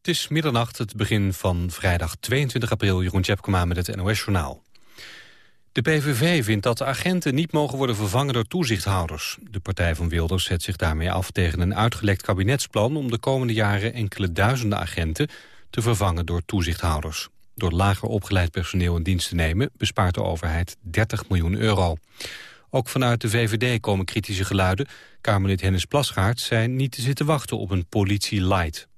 Het is middernacht, het begin van vrijdag 22 april. Jeroen Tjepkema met het NOS-journaal. De PVV vindt dat de agenten niet mogen worden vervangen door toezichthouders. De partij van Wilders zet zich daarmee af tegen een uitgelekt kabinetsplan... om de komende jaren enkele duizenden agenten te vervangen door toezichthouders. Door lager opgeleid personeel in dienst te nemen... bespaart de overheid 30 miljoen euro. Ook vanuit de VVD komen kritische geluiden. Kamerlid Hennis Plasgaard zei niet te zitten wachten op een politie light.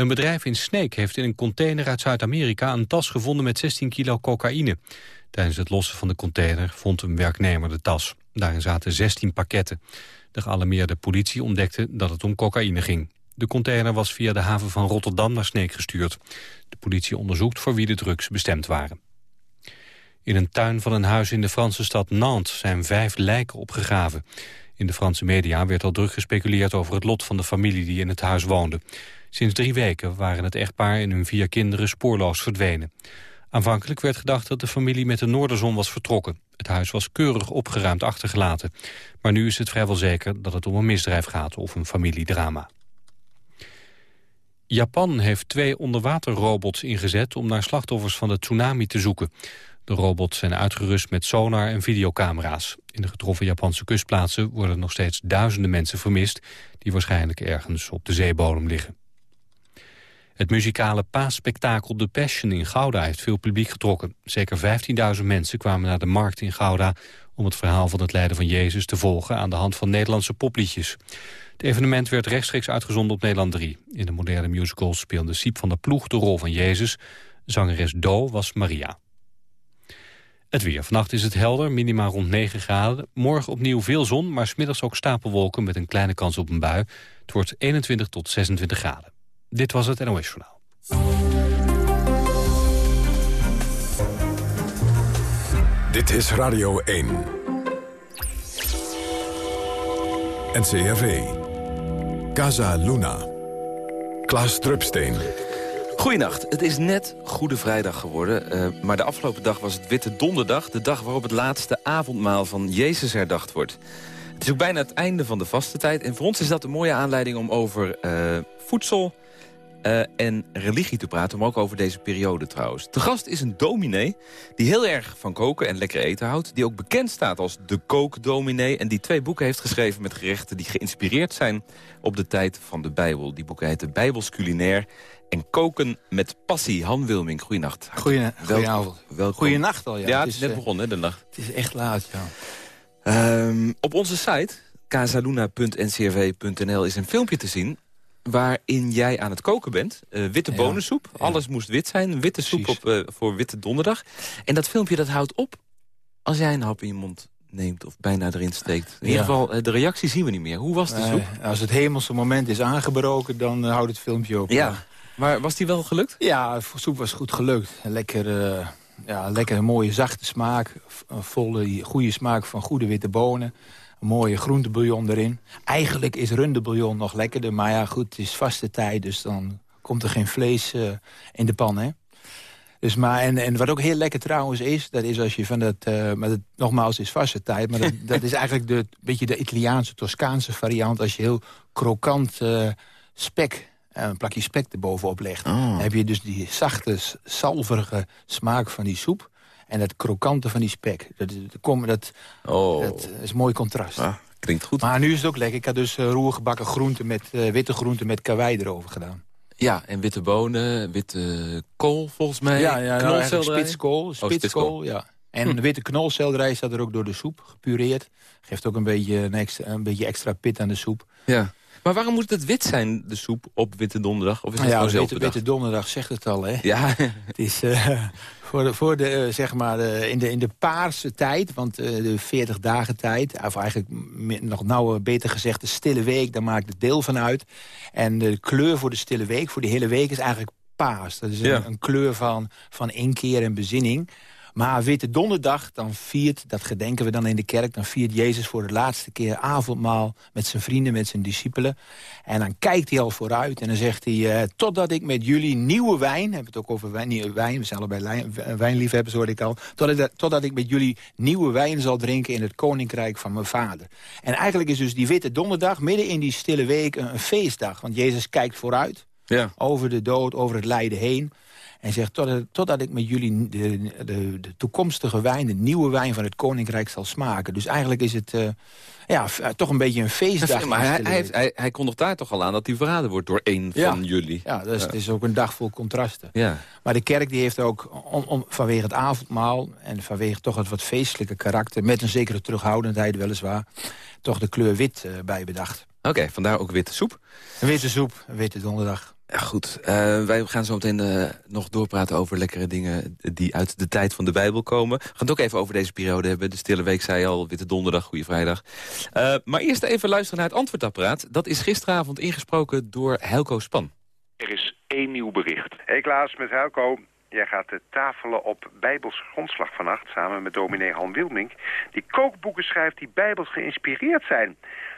Een bedrijf in Sneek heeft in een container uit Zuid-Amerika... een tas gevonden met 16 kilo cocaïne. Tijdens het lossen van de container vond een werknemer de tas. Daarin zaten 16 pakketten. De gealarmeerde politie ontdekte dat het om cocaïne ging. De container was via de haven van Rotterdam naar Sneek gestuurd. De politie onderzoekt voor wie de drugs bestemd waren. In een tuin van een huis in de Franse stad Nantes zijn vijf lijken opgegraven. In de Franse media werd al druk gespeculeerd over het lot van de familie die in het huis woonde. Sinds drie weken waren het echtpaar en hun vier kinderen spoorloos verdwenen. Aanvankelijk werd gedacht dat de familie met de Noorderzon was vertrokken. Het huis was keurig opgeruimd achtergelaten. Maar nu is het vrijwel zeker dat het om een misdrijf gaat of een familiedrama. Japan heeft twee onderwaterrobots ingezet om naar slachtoffers van de tsunami te zoeken. De robots zijn uitgerust met sonar en videocamera's. In de getroffen Japanse kustplaatsen worden nog steeds duizenden mensen vermist... die waarschijnlijk ergens op de zeebodem liggen. Het muzikale paasspektakel The Passion in Gouda heeft veel publiek getrokken. Zeker 15.000 mensen kwamen naar de markt in Gouda... om het verhaal van het lijden van Jezus te volgen aan de hand van Nederlandse popliedjes. Het evenement werd rechtstreeks uitgezonden op Nederland 3. In de moderne musical speelde Siep van der Ploeg de rol van Jezus. Zangeres Do was Maria. Het weer. Vannacht is het helder, minima rond 9 graden. Morgen opnieuw veel zon, maar smiddags ook stapelwolken... met een kleine kans op een bui. Het wordt 21 tot 26 graden. Dit was het NOS Journaal. Dit is Radio 1. NCRV. Casa Luna. Klaas Drupsteen. Goedenacht. Het is net Goede Vrijdag geworden. Uh, maar de afgelopen dag was het Witte Donderdag. De dag waarop het laatste avondmaal van Jezus herdacht wordt. Het is ook bijna het einde van de vaste tijd. En voor ons is dat een mooie aanleiding om over uh, voedsel uh, en religie te praten. Maar ook over deze periode trouwens. De gast is een dominee die heel erg van koken en lekker eten houdt. Die ook bekend staat als de kookdominee. En die twee boeken heeft geschreven met gerechten die geïnspireerd zijn op de tijd van de Bijbel. Die boeken heten Bijbels Culinair en Koken met Passie. Han Wilming, goeienacht. Goedenavond. Welkom. Goeienacht al, ja. Ja, het is, net eh, begonnen, de nacht. Het is echt laat, ja. Um, op onze site, casaluna.ncrv.nl, is een filmpje te zien waarin jij aan het koken bent. Uh, witte bonensoep. Alles moest wit zijn. Witte soep op, uh, voor witte donderdag. En dat filmpje dat houdt op als jij een hap in je mond neemt of bijna erin steekt. In ieder geval, uh, de reactie zien we niet meer. Hoe was de soep? als het hemelse moment is aangebroken, dan houdt het filmpje op. Ja, maar was die wel gelukt? Ja, de soep was goed gelukt. Lekker, ja, lekker mooie zachte smaak. Volle, goede smaak van goede witte bonen. Een mooie groentebouillon erin. Eigenlijk is rundebouillon nog lekkerder. Maar ja, goed, het is vaste tijd. Dus dan komt er geen vlees uh, in de pan, hè. Dus maar, en, en wat ook heel lekker trouwens is... dat is als je van dat... Uh, maar dat, nogmaals, is vaste tijd. Maar dat, dat is eigenlijk de, beetje de Italiaanse, Toscaanse variant... als je heel krokant uh, spek een plakje spek erbovenop legt. Oh. Dan heb je dus die zachte, salverige smaak van die soep en het krokante van die spek. Dat, dat, dat, oh. dat is een mooi contrast. Ah, klinkt goed. Maar nu is het ook lekker. Ik had dus uh, roergebakken groenten met uh, witte groenten met karwei erover gedaan. Ja, en witte bonen, witte kool volgens mij. Ja, ja nou, spitskool, spitskool, oh, ja. En hm. witte knolselderij staat er ook door de soep, gepureerd. Geeft ook een beetje, een, extra, een beetje extra pit aan de soep. Ja. Maar waarom moet het wit zijn, de soep, op Witte Donderdag? Of is het ja, witte, witte Donderdag zegt het al, hè? Ja. het is uh, voor de, voor de uh, zeg maar, uh, in, de, in de paarse tijd, want de 40 dagen tijd... of eigenlijk nog nauwer beter gezegd de stille week, daar maakt het deel van uit. En de kleur voor de stille week, voor de hele week, is eigenlijk paars. Dat is een, een kleur van, van inkeer en bezinning... Maar Witte Donderdag, dan viert, dat gedenken we dan in de kerk... dan viert Jezus voor de laatste keer avondmaal met zijn vrienden, met zijn discipelen. En dan kijkt hij al vooruit en dan zegt hij... Uh, totdat ik met jullie nieuwe wijn, hebben we het ook over wijn, nieuwe wijn... we zijn allebei wijnliefhebbers, hoorde ik al... Totdat, totdat ik met jullie nieuwe wijn zal drinken in het koninkrijk van mijn vader. En eigenlijk is dus die Witte Donderdag midden in die stille week een, een feestdag. Want Jezus kijkt vooruit Ja. Over de dood, over het lijden heen. En zegt, totdat, totdat ik met jullie de, de, de, toekomstige wijn... de nieuwe wijn van het Koninkrijk zal smaken. Dus eigenlijk is het uh, ja, toch een beetje een feestdag. maar hij, hij, hij, hij kondigt daar toch al aan dat hij verraden wordt door één van jullie. Ja, dus het is ook een dag vol contrasten. Ja. Maar de kerk die heeft ook om, om, vanwege het avondmaal... en vanwege toch het wat feestelijke karakter... met een zekere terughoudendheid weliswaar... toch de kleur wit uh, bij bedacht. Oké, vandaar ook witte soep. Een witte soep, een witte donderdag. Ja, goed. Uh, wij gaan zo meteen uh, nog doorpraten over lekkere dingen die uit de tijd van de Bijbel komen. We gaan het ook even over deze periode hebben. De Stille Week zei al, Witte Donderdag, Goede Vrijdag. Uh, maar eerst even luisteren naar het antwoordapparaat. Dat is gisteravond ingesproken door Helco Span. Er is één nieuw bericht. Hey Klaas, met Helco. Jij gaat de tafelen op Bijbels grondslag vannacht... samen met dominee Han Wilmink... die kookboeken schrijft die Bijbels geïnspireerd zijn.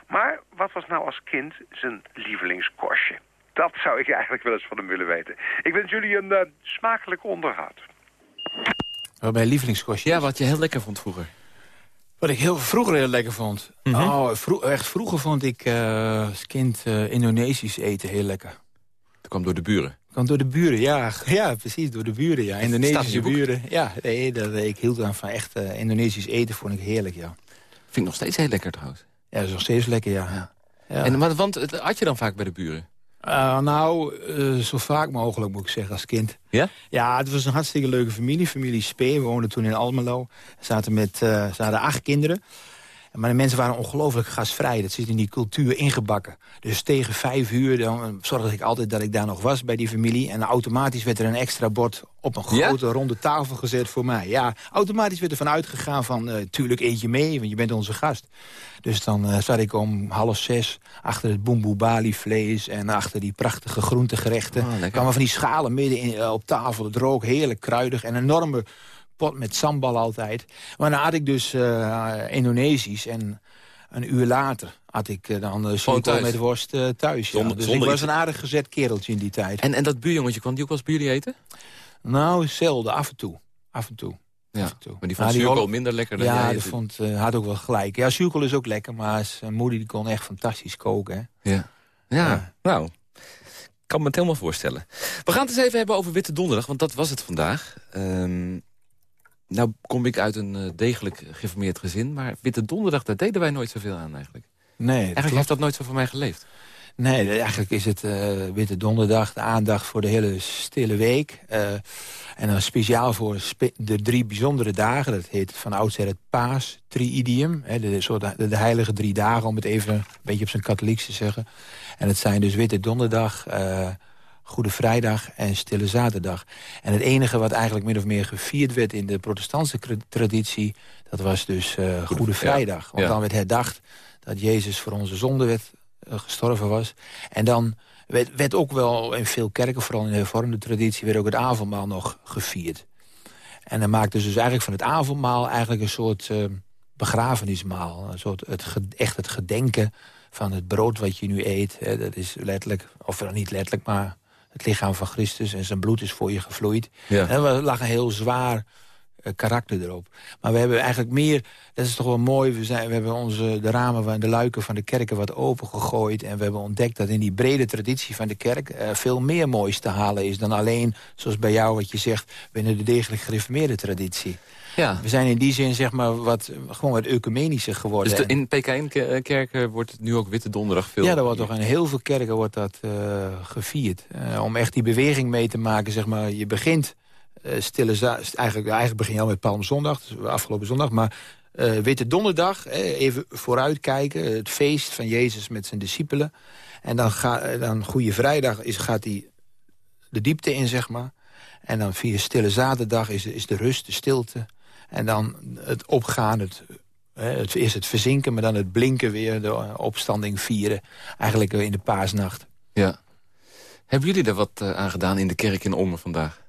Maar wat was nou als kind zijn lievelingskostje? Dat zou ik eigenlijk wel eens van hem willen weten. Ik wens jullie een uh, smakelijk onderhoud. Wat mijn lievelingskostje Ja, wat je heel lekker vond vroeger. Wat ik heel vroeger heel lekker vond? Mm oh, echt vroeger vond ik uh, als kind uh, Indonesisch eten heel lekker. Dat kwam door de buren? Dat kwam door de buren, ja. Ja, precies, door de buren, ja. Indonesische buren. Ja, nee, dat, ik hield aan van echt Indonesisch eten, vond ik heerlijk, ja. Vind ik nog steeds heel lekker trouwens. Ja, dat is nog steeds lekker, ja. ja. ja. En, maar, want had je dan vaak bij de buren? Uh, nou, uh, zo vaak mogelijk moet ik zeggen als kind. Ja? Ja, het was een hartstikke leuke familie. Familie Spee, we woonden toen in Almelo. We zaten met, uh, ze hadden acht kinderen. Maar de mensen waren ongelooflijk gasvrij. Dat zit in die cultuur ingebakken. Dus tegen vijf uur dan zorgde ik altijd dat ik daar nog was bij die familie. En automatisch werd er een extra bord op een grote ronde tafel gezet voor mij. Ja, automatisch werd er vanuit gegaan van... Uh, tuurlijk eentje mee, want je bent onze gast. Dus dan uh, zat ik om half zes achter het boemboe bali vlees... en achter die prachtige groentegerechten. Oh, kwamen van die schalen midden in, uh, op tafel. Het rook heerlijk kruidig en enorme pot met sambal altijd. Maar dan had ik dus uh, Indonesisch en een uur later had ik uh, dan uh, thuis. met worst uh, thuis. Ja. dus ik was een aardig gezet kereltje in die tijd. En, en dat buurjongetje, kwam die ook wel eens bij jullie eten? Nou, zelden, af en toe. Af en toe. Ja, maar die vond zuurkool minder lekker dan Ja, die vond, had ook wel gelijk. Ja, zuurkool is ook lekker, maar zijn moeder die kon echt fantastisch koken. Hè? Ja. ja. Nou, kan me het helemaal voorstellen. We gaan het eens even hebben over Witte Donderdag, want dat was het vandaag. Um, nou kom ik uit een uh, degelijk geformeerd gezin... maar Witte Donderdag, daar deden wij nooit zoveel aan eigenlijk. Nee, eigenlijk heeft dat nooit zo voor mij geleefd. Nee, eigenlijk is het uh, Witte Donderdag, de aandacht voor de hele stille week. Uh, en dan speciaal voor de drie bijzondere dagen. Dat heet van oudsher het Paas Triidium. Hè, de, de, de, heilige drie dagen, om het even een beetje op zijn katholieks te zeggen. En het zijn dus Witte Donderdag... Uh, Goede Vrijdag en Stille Zaterdag. En het enige wat eigenlijk min of meer gevierd werd in de protestantse traditie... dat was dus uh, Goede Vrijdag. Want dan werd herdacht dat Jezus voor onze zonde werd, uh, gestorven was. En dan werd, werd, ook wel in veel kerken, vooral in de hervormde traditie... werd ook het avondmaal nog gevierd. En dan maakte ze dus eigenlijk van het avondmaal eigenlijk een soort uh, begrafenismaal. Een soort het, echt het gedenken van het brood wat je nu eet. Hè, dat is letterlijk, of niet letterlijk, maar het lichaam van Christus en zijn bloed is voor je gevloeid. Ja. En er lag een heel zwaar uh, karakter erop. Maar we hebben eigenlijk meer, dat is toch wel mooi... we, zijn, we hebben onze, de ramen en de luiken van de kerken wat opengegooid... en we hebben ontdekt dat in die brede traditie van de kerk... Uh, veel meer moois te halen is dan alleen, zoals bij jou wat je zegt... binnen de degelijk gereformeerde traditie. Ja. We zijn in die zin zeg maar wat, gewoon wat ecumenischer geworden. Dus in PKN-kerken wordt het nu ook Witte Donderdag veel? Ja, er wordt toch in heel veel kerken wordt dat uh, gevierd. Uh, om echt die beweging mee te maken, zeg maar, je begint uh, stille eigenlijk, eigenlijk begin je al met Palmzondag, dus afgelopen zondag, maar Witte Donderdag, even vooruitkijken, het feest van Jezus met zijn discipelen. En dan, ga, dan Goede Vrijdag is, gaat hij de diepte in, zeg maar. En dan via Stille Zaterdag is, is de rust, de stilte. En dan het opgaan, het, het, eerst het verzinken, maar dan het blinken weer, de opstanding vieren. Eigenlijk in de paasnacht. Ja. Hebben jullie er wat uh, aan gedaan in de kerk in Ommen vandaag?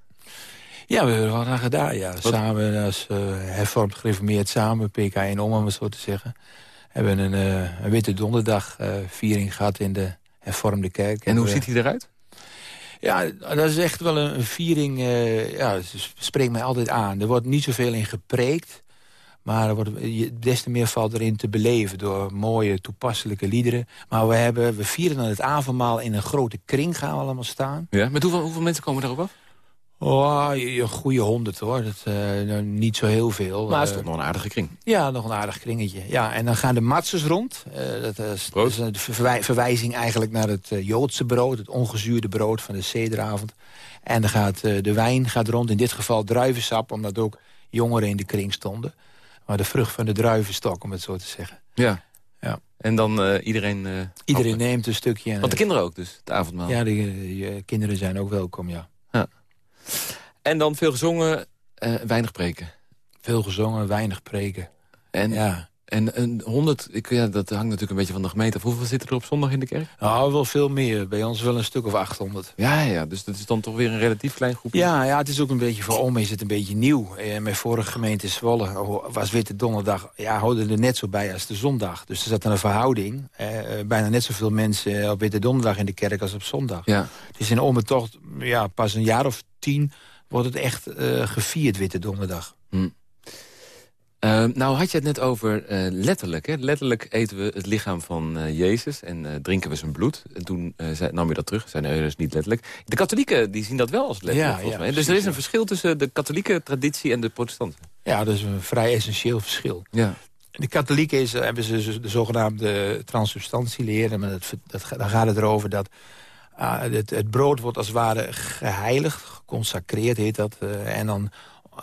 Ja, we hebben er wat aan gedaan, ja. Samen als uh, hervormd gereformeerd samen, PK in Ommen, om het zo te zeggen. Hebben een, uh, een witte donderdag viering gehad in de hervormde kerk. En hoe ziet hij eruit? Ja, dat is echt wel een, viering. Uh, ja, spreekt mij altijd aan. Er wordt niet zoveel in gepreekt. Maar er wordt, des te meer valt erin te beleven door mooie, toepasselijke liederen. Maar we, hebben, we vieren dan het avondmaal in een grote kring gaan we allemaal staan. Ja, met hoeveel, hoeveel mensen komen daarop af? Oh, je- een goede honderd hoor. Dat, eh, nou, niet zo heel veel. Maar het is Eh, toch nog een aardige kring. ja, nog een aardig kringetje. Ja, en dan gaan de matzes rond. Eh, dat is, Brood? dat is een verwij- verwijzing eigenlijk naar het Joodse brood. Het ongezuurde brood van de sederavond. En dan gaat de wijn gaat rond. In dit geval druivensap, omdat ook jongeren in de kring stonden. Maar de vrucht van de druivenstok, om het zo te zeggen. Ja. Ja. En dan iedereen... Iedereen neemt een stukje. En, Want de kinderen ook dus, het avondmaal. ja, de, de kinderen zijn ook welkom, ja. En dan veel gezongen, eh, weinig preken. Veel gezongen, weinig preken. En, Ja. En een honderd, ik, ja, dat hangt natuurlijk een beetje van de gemeente af. Hoeveel zitten er op zondag in de kerk? Nou, wel veel meer. Bij ons wel een stuk of 800. Ja, ja, dus dat is dan toch weer een relatief klein groepje. Ja, ja, het is ook een beetje voor om is het een beetje nieuw. Eh, mijn vorige gemeente Zwolle ho- was Witte Donderdag... ja, houden er net zo bij als de zondag. Dus er zat een verhouding. eh, eh, bijna net zoveel mensen op Witte Donderdag in de kerk als op zondag. Ja. Is in Ome toch ja, pas een jaar of tien... wordt het echt eh, gevierd Witte Donderdag. Eh, nou had je het net over eh, letterlijk. Hè? Letterlijk eten we het lichaam van eh, Jezus en eh, drinken we zijn bloed. En toen zei, nam je dat terug. Zei, nee, dat is niet letterlijk. De katholieken die zien dat wel als letterlijk, Ja, volgens ja, mij. Dus er is een verschil tussen de katholieke traditie en de protestanten. Ja, dat is een vrij essentieel verschil. Ja. De katholieken is, hebben ze de zogenaamde transubstantieleer. Maar dat, dat, dan gaat het erover dat ah, het, het brood wordt als het ware geheiligd, geconsacreerd heet dat. en dan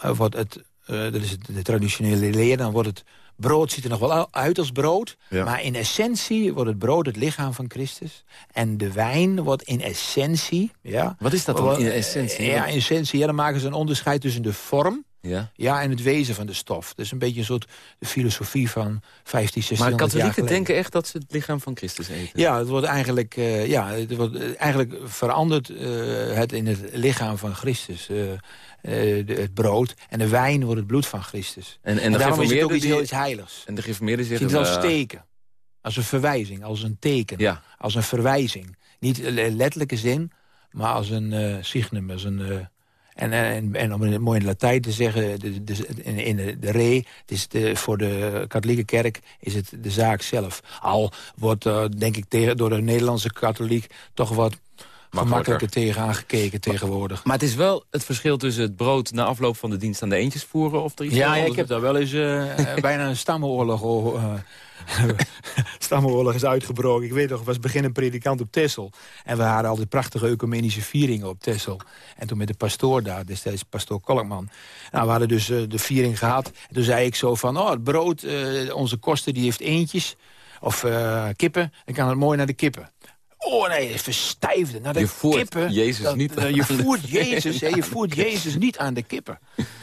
wordt het, eh, dat is het- de traditionele leer, dan wordt het brood ziet er nog wel uit als brood. Ja. Maar in essentie wordt het brood het lichaam van Christus. En de wijn wordt in essentie... Ja, Wat is dat dan in essentie? Ja, in essentie, ja, dan maken ze een onderscheid tussen de vorm... Ja. Ja, en het wezen van de stof. Dus een beetje een soort de filosofie van 15, 16 Maar jaar katholieken geleden. denken echt dat ze het lichaam van Christus eten. Ja, het wordt eigenlijk, eh, ja, het wordt, eh, eigenlijk verandert eh, het in het lichaam van Christus. eh, de- het brood. En de wijn wordt het bloed van Christus. En, en, En, de daarom is het ook iets die- heel iets heiligs. En de gereformeerden Het zeggen... is als eh, teken. Als een verwijzing, als een teken. Ja. Als een verwijzing. Niet in letterlijke zin, maar als een signum. Als een, en, en, en om het mooi in Latijn te zeggen, de, de, in, de re, het is de, voor de katholieke kerk is het de zaak zelf. Al wordt, eh, denk ik, tegen, door de Nederlandse katholiek toch wat gemakkelijker tegenaan gekeken tegenwoordig. Maar het is wel het verschil tussen het brood na afloop van de dienst aan de eentjes voeren... of er iets Ja, ja, ik heb daar wel eens eh, bijna een stammenoorlog... eh, stammenoorlog is uitgebroken. Ik weet nog, ik was beginnend predikant op Texel. En we hadden altijd prachtige ecumenische vieringen op Texel. En toen met de pastoor daar, destijds pastoor Kolkman. Nou, we hadden dus eh, de viering gehad. En toen zei ik zo van, oh, het brood, onze koster die heeft eentjes. Of kippen, dan kan het mooi naar de kippen. Oh nee, verstijfde. Naar de Je voert kippen. Jezus Dat- niet aan Je de- voert Jezus, hè, je voert Jezus niet aan de kippen.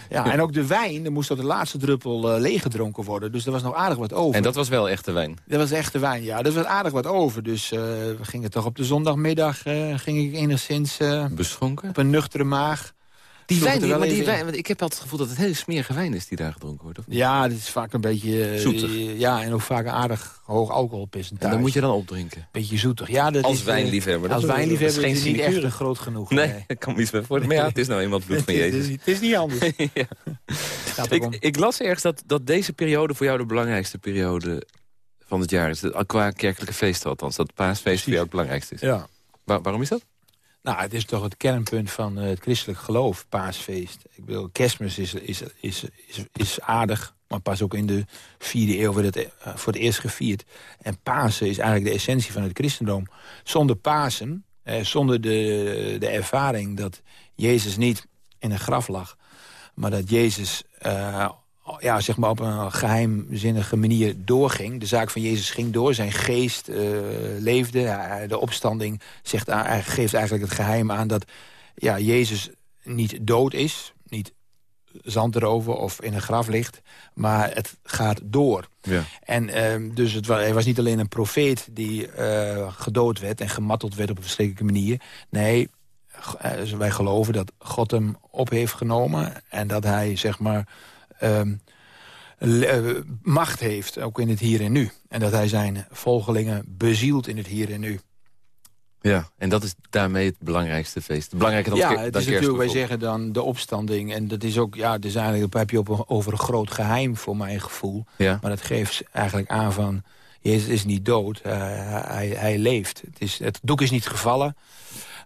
Ja, en ook de wijn, er moest tot de laatste druppel eh, leeggedronken worden. Dus er was nog aardig wat over. En dat was wel echte wijn. Dat was echte wijn, ja. Er was aardig wat over. Dus eh, we gingen toch op de zondagmiddag... eh, ging ik enigszins eh, Beschonken? op een nuchtere maag... Die wijn, die, maar die wijn, want ik heb altijd het gevoel dat het hele smerige wijn is die daar gedronken wordt. Of? niet? Ja, het is vaak een beetje... eh, Zoetig. Ja, en ook vaak een aardig hoog alcoholpercentage. En dan moet je dan opdrinken. Beetje zoetig. Ja, dat Als is, eh, wijnliefhebber. Als Dat- wijnliefhebber dat is is niet echt groot genoeg. Nee, ik kan me iets bij voorstellen. Maar ja, het is nou eenmaal het bloed van Het is- Jezus. Het is niet anders. Ja. Ik, ik las ergens dat, dat deze periode voor jou de belangrijkste periode van het jaar is. De- Qua kerkelijke feesten althans. Dat paasfeest voor jou het belangrijkste is. Ja. Waar- waarom is dat? Nou, het is toch het kernpunt van eh, het christelijk geloof, paasfeest. Ik bedoel, kerstmis is, is, is, is, is aardig, maar pas ook in de vierde eeuw werd het eh, voor het eerst gevierd. En Pasen is eigenlijk de essentie van het christendom. Zonder Pasen, eh, zonder de, de ervaring dat Jezus niet in een graf lag... maar dat Jezus eh, ja, zeg maar op een geheimzinnige manier doorging. De zaak van Jezus ging door, zijn geest eh, leefde. De opstanding zegt, geeft eigenlijk het geheim aan dat ja, Jezus niet dood is... niet zand erover of in een graf ligt, maar het gaat door. Ja. En ehm, dus het wa- hij was niet alleen een profeet die eh, gedood werd en gematteld werd op een verschrikkelijke manier. Nee, eh, wij geloven dat God hem op heeft genomen en dat hij zeg maar ehm, eh, macht heeft, ook in het hier en nu. En dat hij zijn volgelingen bezielt in het hier en nu. Ja, en dat is daarmee het belangrijkste feest. Belangrijker dan, ja, het is natuurlijk, wij zeggen dan de opstanding. En dat is ook, ja, dus eigenlijk heb je op over een groot geheim voor mijn gevoel. Ja. Maar dat geeft eigenlijk aan van, Jezus is niet dood, uh, hij, hij leeft. Het, is, het doek is niet gevallen,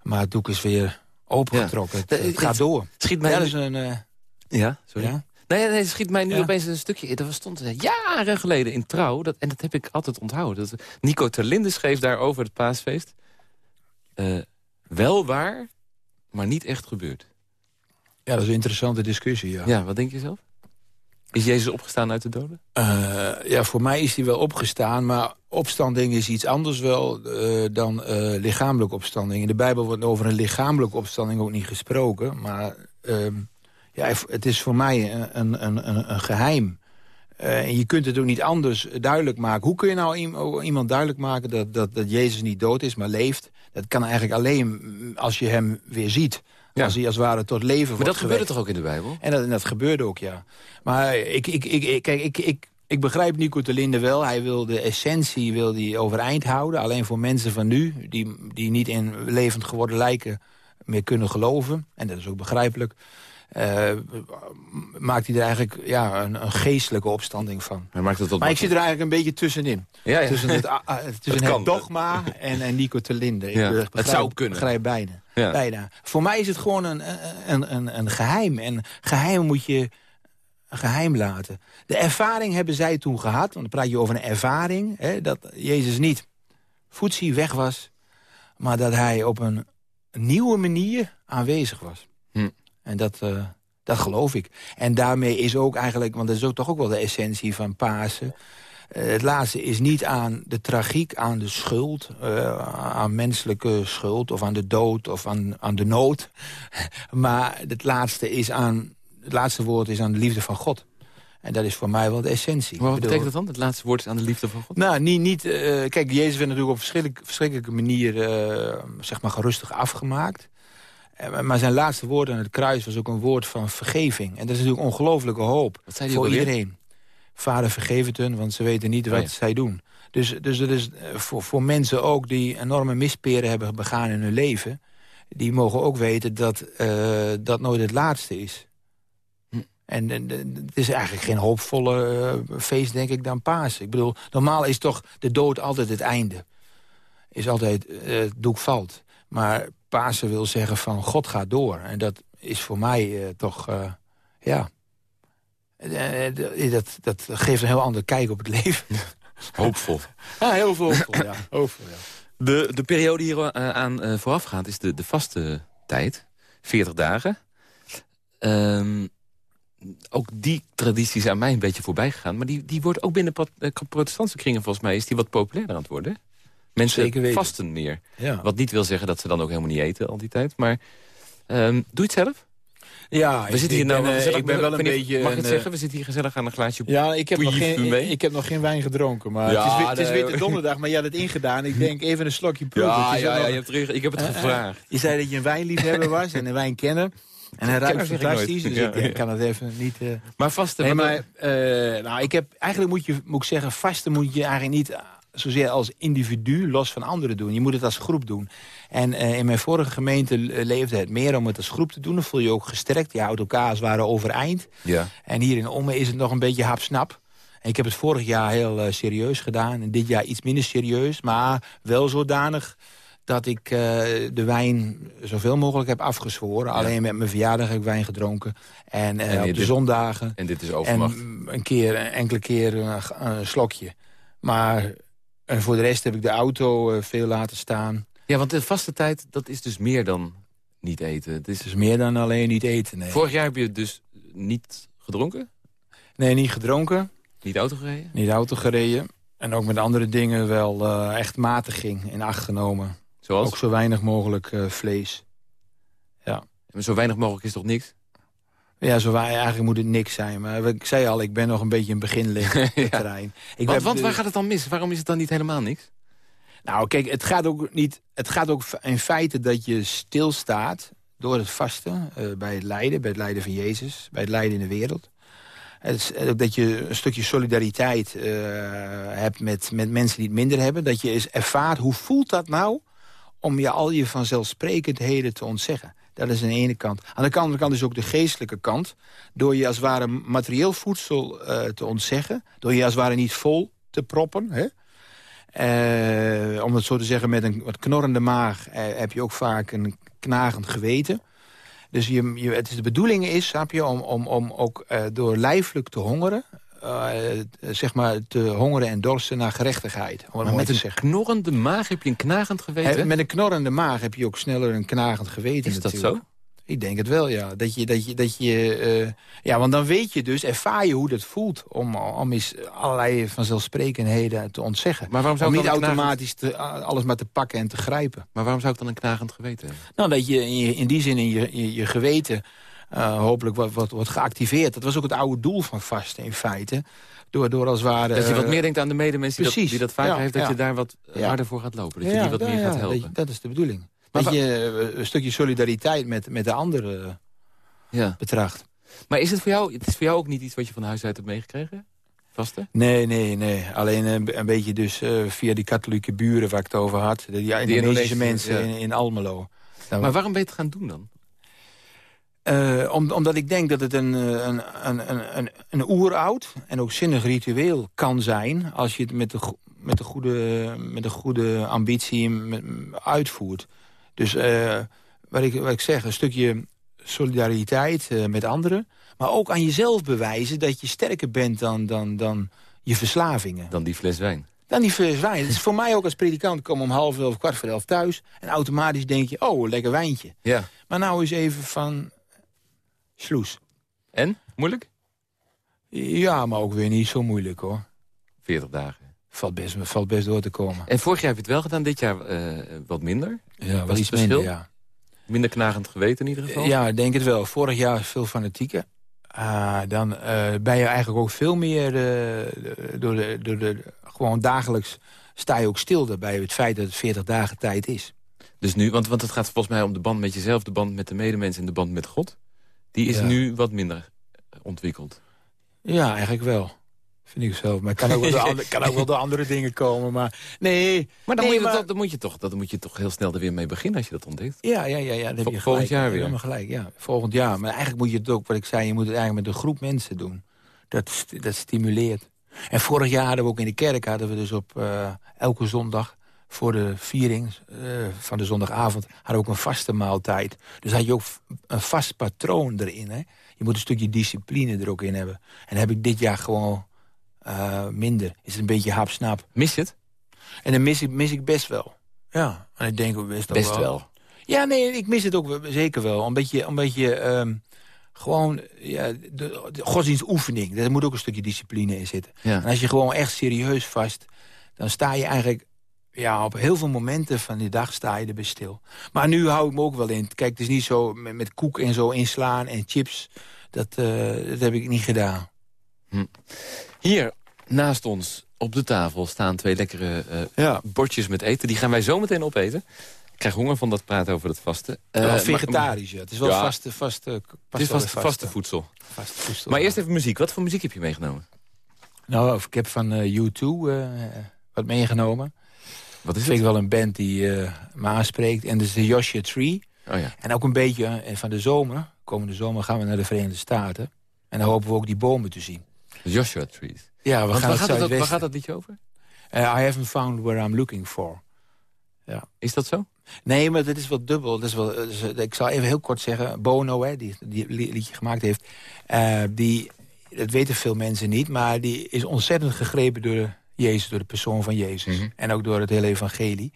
maar het doek is weer opengetrokken. Ja. Het, het gaat door. Schiet mij Ja, nu- dat is een... uh, Ja, sorry. ja? Nee, nee, het schiet mij nu Ja. opeens een stukje. Dat stond er jaren geleden in Trouw. Dat, en dat heb ik altijd onthouden. Dat, Nico Terlinde schreef daarover het paasfeest. Eh, wel waar, maar niet echt gebeurd. ja, dat is een interessante discussie, ja. Ja, wat denk je zelf? Is Jezus opgestaan uit de doden? Eh, ja, voor mij is hij wel opgestaan, maar opstanding is iets anders wel eh, dan eh, lichamelijke opstanding. In de Bijbel wordt over een lichamelijke opstanding ook niet gesproken, maar ehm, ja, het is voor mij een, een, een, een geheim. Eh, en je kunt het ook niet anders duidelijk maken. Hoe kun je nou iem- iemand duidelijk maken dat, dat, dat Jezus niet dood is, maar leeft? Dat kan eigenlijk alleen als je hem weer ziet. Ja. Als hij als het ware tot leven Maar wordt dat gebeurde toch ook in de Bijbel? En dat, en dat gebeurde ook, ja. Maar ik, ik, ik, ik, kijk, ik, ik, ik begrijp Nico de Linde wel. Hij wil de essentie wil die overeind houden. Alleen voor mensen van nu, die, die niet in levend geworden lijken... meer kunnen geloven, en dat is ook begrijpelijk... eh, maakt hij er eigenlijk ja, een, een geestelijke opstanding van. Hij maakt het tot Maar ik zit er eigenlijk een beetje tussenin. Ja, ja. Tussen het, tussen het dogma en, en Nico de Linde. Ik het zou kunnen. begrijp bijna. Bijna. Voor mij is het gewoon een, een, een, een geheim. En geheim moet je geheim laten. De ervaring hebben zij toen gehad. Want dan praat je over een ervaring. Hè, dat Jezus niet voetzie weg was. Maar dat hij op een nieuwe manier aanwezig was. En dat, eh, dat geloof ik. En daarmee is ook eigenlijk... want dat is ook toch ook wel de essentie van Pasen... Eh, het laatste is niet aan de tragiek, aan de schuld... eh, aan menselijke schuld of aan de dood of aan, aan de nood. maar het laatste, is aan, het laatste woord is aan de liefde van God. En dat is voor mij wel de essentie. Maar wat bedoel, betekent dat dan? Het laatste woord is aan de liefde van God? nou, niet... niet kijk, Jezus werd natuurlijk op verschrikkelijk, verschrikkelijke manier... zeg maar gerustig afgemaakt. Eh, maar zijn laatste woord aan het kruis was ook een woord van vergeving. En dat is natuurlijk ongelofelijke hoop Wat voor iedereen. Vader, vergeef het hun, want ze weten niet wat Oh ja. zij doen. Dus, dus dat is eh, voor, voor mensen ook die enorme misperen hebben begaan in hun leven... die mogen ook weten dat eh, dat nooit het laatste is. Hm. En, en, het is eigenlijk geen hoopvolle feest, denk ik, dan Pasen. Ik bedoel, normaal is toch de dood altijd het einde. Is altijd het doek valt. Maar Pasen wil zeggen van God gaat door. En dat is voor mij eh, toch, eh, ja... Eh, dat, dat geeft een heel andere kijk op het leven. Hoopvol. Ja, heel veel. ja. Hoopvol, ja. De, de periode hier aan voorafgaand is de, de vaste tijd. 40 dagen. Ehm, ook die traditie is aan mij een beetje voorbij gegaan. Maar die, die wordt ook binnen pro- protestantse kringen volgens mij... is die wat populairder aan het worden. Mensen vasten meer. Ja. Wat niet wil zeggen dat ze dan ook helemaal niet eten al die tijd. Maar ehm, doe je het zelf? Ja, We zitten hier nou ben, eh, gezellig- ik ben wel een beetje... Mag ik het eh, zeggen? We zitten hier gezellig aan een glaasje Ja, ik heb, nog geen, ik, ik heb nog geen wijn gedronken. Maar Ja, het, is, het is witte donderdag, maar je had het ingedaan. Ik denk even een slokje proeven. Ja, ja, ja, je hebt terug, ik heb het Eh, eh, gevraagd. Je zei dat je een wijnliefhebber was en een wijnkenner. En hij ruikt fantastisch, dus Ja, ik eh, kan het even niet... eh, Maar vasten, Nee, maar eh, nou, ik heb, eigenlijk moet, je, moet ik zeggen, vasten moet je eigenlijk niet zozeer als individu los van anderen doen. Je moet het als groep doen. En eh, in mijn vorige gemeente eh, leefde het meer om het als groep te doen. Dan voel je je ook gesterkt. Je houdt elkaar als ware overeind. Ja. En hier in Omme is het nog een beetje hapsnap. En ik heb het vorig jaar heel eh, serieus gedaan. En dit jaar iets minder serieus. Maar wel zodanig dat ik de wijn zoveel mogelijk heb afgezworen. Alleen met mijn verjaardag heb ik wijn gedronken. En, En op de dit- zondagen. En dit is overmacht. En een keer, een enkele keer een, een slokje. Maar en voor de rest heb ik de auto eh, veel laten staan. Ja, want de vaste tijd, dat is dus meer dan niet eten. Het is, Het is meer dan alleen niet eten. Nee, Vorig jaar heb je dus niet gedronken? nee niet gedronken, Niet auto gereden? niet auto gereden. En ook met andere dingen wel eh, echt matiging in acht genomen. Zoals? Ook zo weinig mogelijk eh, vlees. Zo weinig mogelijk is toch niks? Ja, zo wij, eigenlijk moet het niks zijn. Maar ik zei al, ik ben nog een beetje in beginliggend Ja. terrein. Ik Want, want waar gaat het dan mis? Waarom is het dan niet helemaal niks? Nou, kijk, het gaat ook niet. Het gaat ook in feite dat je stilstaat door het vasten eh, bij het lijden, bij het lijden van Jezus, bij het lijden in de wereld. Het is, eh, dat je een stukje solidariteit eh, hebt met, met mensen die het minder hebben. Dat je eens ervaart, hoe voelt dat nou om je al je vanzelfsprekendheden te ontzeggen. Dat is aan de ene kant. Aan de andere kant is ook de geestelijke kant. Door je als het ware materieel voedsel uh, te ontzeggen. Door je als het ware niet vol te proppen. Hè? Uh, om het zo te zeggen, met een wat knorrende maag uh, heb je ook vaak een knagend geweten. Dus je, je, het is de bedoeling is, snap je, om, om, om ook door lijfelijk te hongeren... zeg maar te hongeren en dorsten naar gerechtigheid. Maar met een knorrende maag heb je een knagend geweten? met een knorrende maag heb je ook sneller een knagend geweten Is natuurlijk. dat zo? Ik denk het wel, ja. Dat je, dat je, dat je, uh, ja, want dan weet je dus, ervaar je hoe dat voelt... om, om eens allerlei vanzelfsprekendheden te ontzeggen. Maar waarom zou om niet automatisch te, alles maar te pakken en te grijpen. Maar waarom zou ik dan een knagend geweten hebben? Nou, dat je in, in die zin in je, je, je geweten uh, hopelijk wordt wat, wat geactiveerd. Dat was ook het oude doel van vasten in feite. Door, door als ware, dat je wat meer denkt aan de medemensen die dat, die dat vaker ja, heeft... dat ja. je daar wat harder voor gaat lopen. Dat je die wat meer gaat helpen. Dat, dat is de bedoeling. Maar dat je uh, een stukje solidariteit met, met de anderen Ja. betracht. Maar is het voor jou, het is voor jou ook niet iets wat je van huis uit hebt meegekregen? Vasten? Nee, nee, nee. Alleen een, een beetje dus uh, via die katholieke buren waar ik het over had. Die, die Indonesische mensen ja. in, in Almelo. Nou, Maar waarom ben je het gaan doen dan? Uh, om, omdat ik denk dat het een, een, een, een, een oeroud en ook zinnig ritueel kan zijn... als je het met de, met de, goede, met de goede ambitie uitvoert. Dus uh, wat, ik, wat ik zeg, een stukje solidariteit uh, met anderen... maar ook aan jezelf bewijzen dat je sterker bent dan, dan, dan je verslavingen. Dan die fles wijn. Dan die fles wijn. Het is voor mij ook als predikant komen om half elf, kwart voor elf thuis... en automatisch denk je, oh, lekker wijntje. Ja. Maar nou eens even van sloes. En? Moeilijk? Ja, maar ook weer niet zo moeilijk, hoor. 40 dagen. Valt best, valt best door te komen. En vorig jaar heb je het wel gedaan, dit jaar uh, wat minder? Ja, wel iets minder, ja. Minder knagend geweten in ieder geval? Ja, ik denk het wel. Vorig jaar veel fanatieker. Uh, dan uh, ben je eigenlijk ook veel meer... Uh, door de, door de, gewoon dagelijks sta je ook stil bij het feit dat het 40 dagen tijd is. Dus nu, want, want het gaat volgens mij om de band met jezelf... de band met de medemens en de band met God. Die is ja. nu wat minder ontwikkeld. Ja, eigenlijk wel. Vind ik zelf. Maar het kan ook wel door, andere, kan ook wel door andere dingen komen. Maar nee. Maar dan, nee, moet, je, maar... Dat, dan, moet je toch, dan moet je toch heel snel er weer mee beginnen als je dat ontdekt. Ja, ja, ja. ja dan heb je volgend jaar weer. Ja, gelijk, ja. Volgend jaar. Maar eigenlijk moet je het ook, wat ik zei, je moet het eigenlijk met een groep mensen doen. Dat, dat stimuleert. En vorig jaar hadden we ook in de kerk, hadden we dus op uh, elke zondag voor de viering uh, van de zondagavond hadden we ook een vaste maaltijd. Dus had je ook een vast patroon erin. Hè? Je moet een stukje discipline er ook in hebben. En heb ik dit jaar gewoon uh, minder. Is het een beetje hapsnap. Mis je het? En dan mis ik, mis ik best wel. Ja, en ik denk ook best, best wel. wel. Ja, nee, ik mis het ook zeker wel. Een beetje, een beetje um, gewoon ja, de, de godsdienstoefening. Daar moet ook een stukje discipline in zitten. Ja. En als je gewoon echt serieus vast... dan sta je eigenlijk ja, op heel veel momenten van die dag sta je erbij stil. Maar nu hou ik me ook wel in. Kijk, het is niet zo met, met koek en zo inslaan en chips. Dat, uh, dat heb ik niet gedaan. Hm. Hier, naast ons, op de tafel, staan twee lekkere uh, ja. bordjes met eten. Die gaan wij zo meteen opeten. Ik krijg honger van dat praten over het vasten. Uh, wel vegetarisch, ja. Het is wel ja. vaste, vaste, het is vaste, vaste, vaste voedsel. Vaste voedsel. Maar eerst even muziek. Wat voor muziek heb je meegenomen? Nou, ik heb van uh, U2 wat meegenomen. Wat is vind ik wel een band die uh, me aanspreekt. En dat is de Joshua Tree. Oh ja. En ook een beetje en van de zomer, komende zomer, gaan we naar de Verenigde Staten. En dan hopen we ook die bomen te zien. De Joshua Trees. Ja, we gaan waar, het gaat het waar gaat dat liedje over? Uh, I haven't found where I'm looking for. Ja. Is dat zo? Nee, maar dat is wel dubbel. Dat is wel, dat is, ik zal even heel kort zeggen. Bono, hè, die, die liedje gemaakt heeft... Uh, die, dat weten veel mensen niet... maar die is ontzettend gegrepen door Jezus, door de persoon van Jezus. Mm -hmm. En ook door het hele evangelie.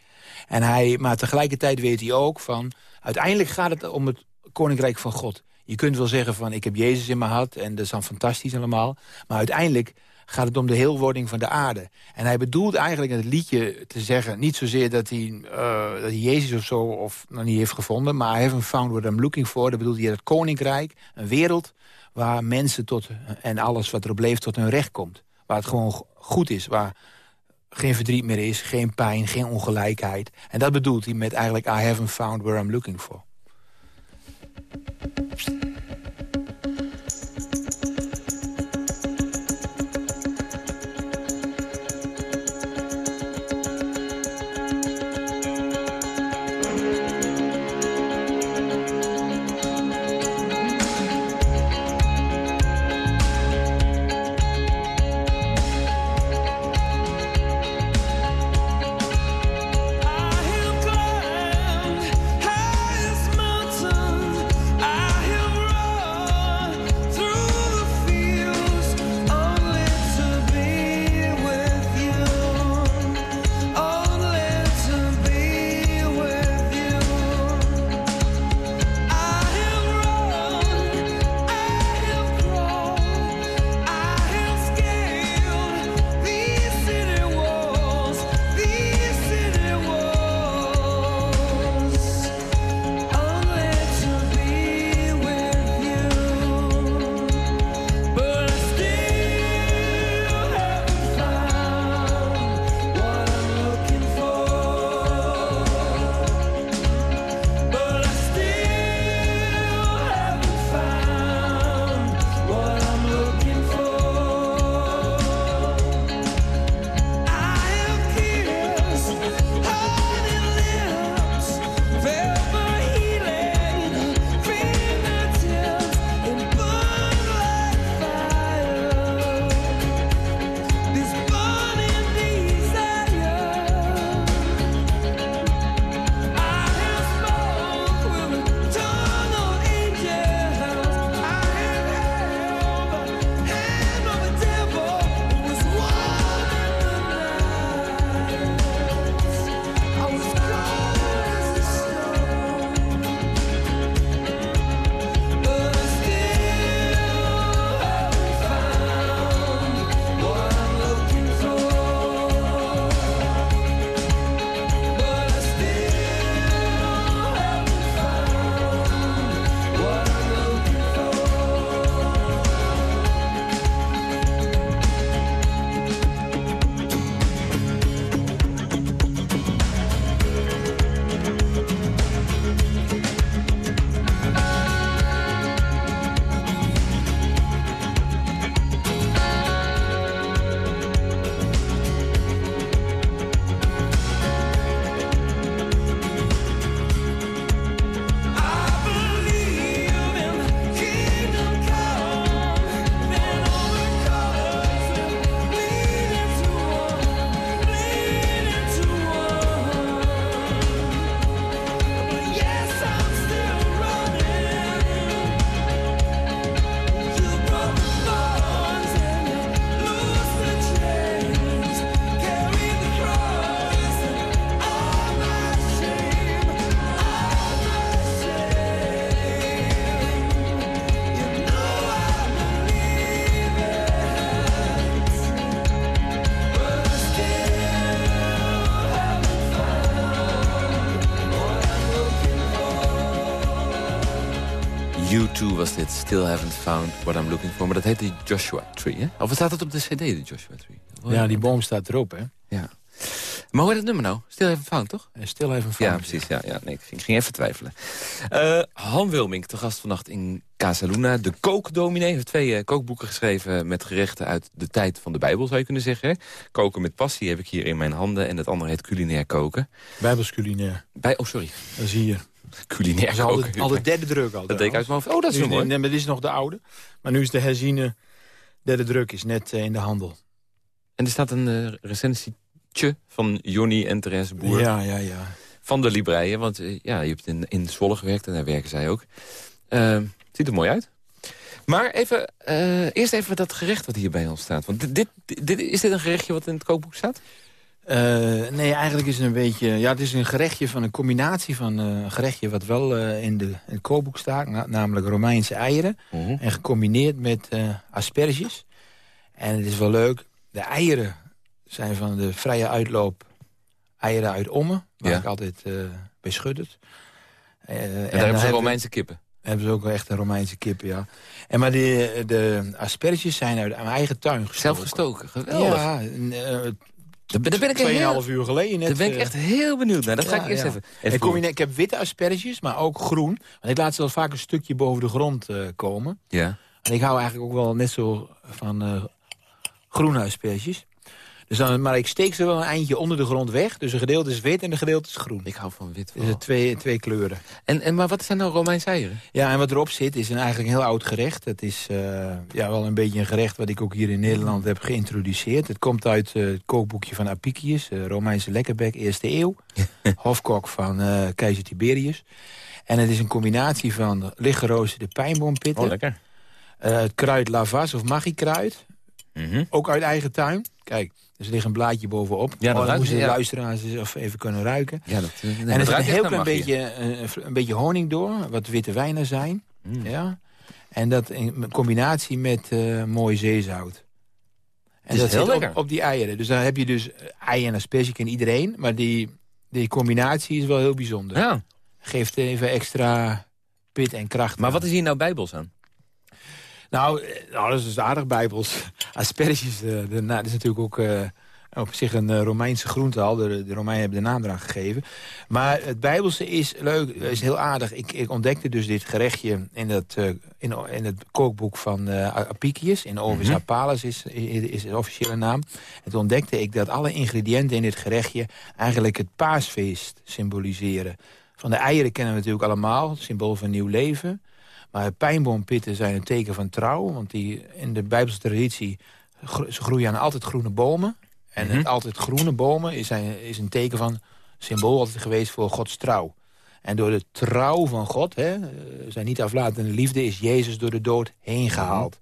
En hij, maar tegelijkertijd weet hij ook van... uiteindelijk gaat het om het koninkrijk van God. Je kunt wel zeggen van ik heb Jezus in mijn hart... en dat is dan fantastisch allemaal. Maar uiteindelijk gaat het om de heelwording van de aarde. En hij bedoelt eigenlijk in het liedje te zeggen... niet zozeer dat hij, uh, dat hij Jezus of zo of nog niet heeft gevonden... maar I haven't found what I'm looking for. Dat bedoelt hij het koninkrijk, een wereld... waar mensen tot en alles wat erop leeft tot hun recht komt. Waar het gewoon goed is, waar geen verdriet meer is, geen pijn, geen ongelijkheid. En dat bedoelt hij met eigenlijk I haven't found where I'm looking for. Dit. Still haven't found what I'm looking for. Maar dat heet de Joshua Tree, hè? Of staat het op de cd, de Joshua Tree? Ja, die boom staat erop, hè? Ja. Maar hoe heet het nummer nou? Still haven't found, toch? Stil even fout. Ja, precies. Ja, ja, nee, ik ging, ging even twijfelen. Uh, Han Wilming, te gast vannacht in Casaluna. De kookdominee heeft twee uh, kookboeken geschreven... met gerechten uit de tijd van de Bijbel, zou je kunnen zeggen. Koken met passie heb ik hier in mijn handen. En het andere heet culinair koken. Bijbels culinair. Bij, oh, sorry. Dat zie je. Culinair al de, al de derde druk al. Dat deed ik uit mijn hoofd. Oh, dat is Nu- mooi. Nee, maar dit is nog de oude. Maar nu is de herziene derde druk is net eh, in de handel. En er staat een uh, recensietje van Jonny en Therese Boer... Ja, ja, ja. van de Libreien. Want uh, ja, je hebt in, in Zwolle gewerkt en daar werken zij ook. Uh, ziet er mooi uit. Maar even, uh, eerst even dat gerecht wat hier bij ons staat. Want dit, dit, dit, is dit een gerechtje wat in het kookboek staat? Uh, nee, eigenlijk is het een beetje... Ja, het is een gerechtje van een combinatie van uh, een gerechtje... wat wel uh, in, de, in het kookboek staat, na, namelijk Romeinse eieren. Mhm. -huh. En gecombineerd met asperges. En het is wel leuk. De eieren zijn van de vrije uitloop eieren uit Ommen. Waar Ja. ik altijd bij schudderd. en daar hebben ze Romeinse kippen. Hebben ze ook wel echt een Romeinse kippen, ja. En maar de, de asperges zijn uit mijn eigen tuin gestoken. Zelf gestoken, geweldig. Ja, daar ben, ben ik heel, uur geleden net. Daar ben ik echt heel benieuwd naar. Dat ga ja, ik eerst ja. even... even ik, ik, heb witte asperges, maar ook groen. Want ik laat ze wel vaak een stukje boven de grond uh, komen. Ja. En ik hou eigenlijk ook wel net zo van uh, groene asperges. Dus dan, maar ik steek ze wel een eindje onder de grond weg. Dus een gedeelte is wit en een gedeelte is groen. Ik hou van wit. Dus oh. twee, twee kleuren. En, en, maar wat zijn nou Romeinse eieren? Ja, en wat erop zit is een, eigenlijk een heel oud gerecht. Het is uh, ja, wel een beetje een gerecht wat ik ook hier in Nederland heb geïntroduceerd. Het komt uit uh, het kookboekje van Apicius, uh, Romeinse lekkerbek, eerste eeuw. Hofkok van keizer Tiberius. En het is een combinatie van lichtgeroosterde pijnboompitten. Oh, lekker. Het kruid lavas of magiekruid. Mm -hmm. Ook uit eigen tuin. Kijk, er ligt een blaadje bovenop. Ja, dat moesten de ja. luisteraars of even kunnen ruiken. Ja, dat, nee, en er zit een heel klein beetje, een, een beetje honing door. Wat witte wijnen zijn. Mm. Ja. En dat in combinatie met uh, mooi zeezout. En dat heel zit op, op, die eieren. Dus dan heb je dus ei en asperge in iedereen. Maar die, die combinatie is wel heel bijzonder. Ja. Geeft even extra pit en kracht. Maar aan. wat is hier nou bijbels aan? Nou, nou, dat is dus aardig bijbels. Asperges, de, dat is natuurlijk ook uh, op zich een Romeinse groente al. De, de Romeinen hebben de naam eraan gegeven. Maar het bijbelse is leuk, is heel aardig. Ik, ik ontdekte dus dit gerechtje in, dat, in, in het kookboek van Apicius. In Ovis mm -hmm. Apales is, is, is de officiële naam. En toen ontdekte ik dat alle ingrediënten in dit gerechtje... eigenlijk het paasfeest symboliseren. Van de eieren kennen we natuurlijk allemaal, symbool van nieuw leven... Maar pijnboompitten zijn een teken van trouw. Want die, in de Bijbelse traditie gro ze groeien aan altijd groene bomen. En Mhm. het altijd groene bomen is een, is een teken van symbool altijd geweest voor Gods trouw. En door de trouw van God, hè, zijn niet aflatende liefde, is Jezus door de dood heen gehaald.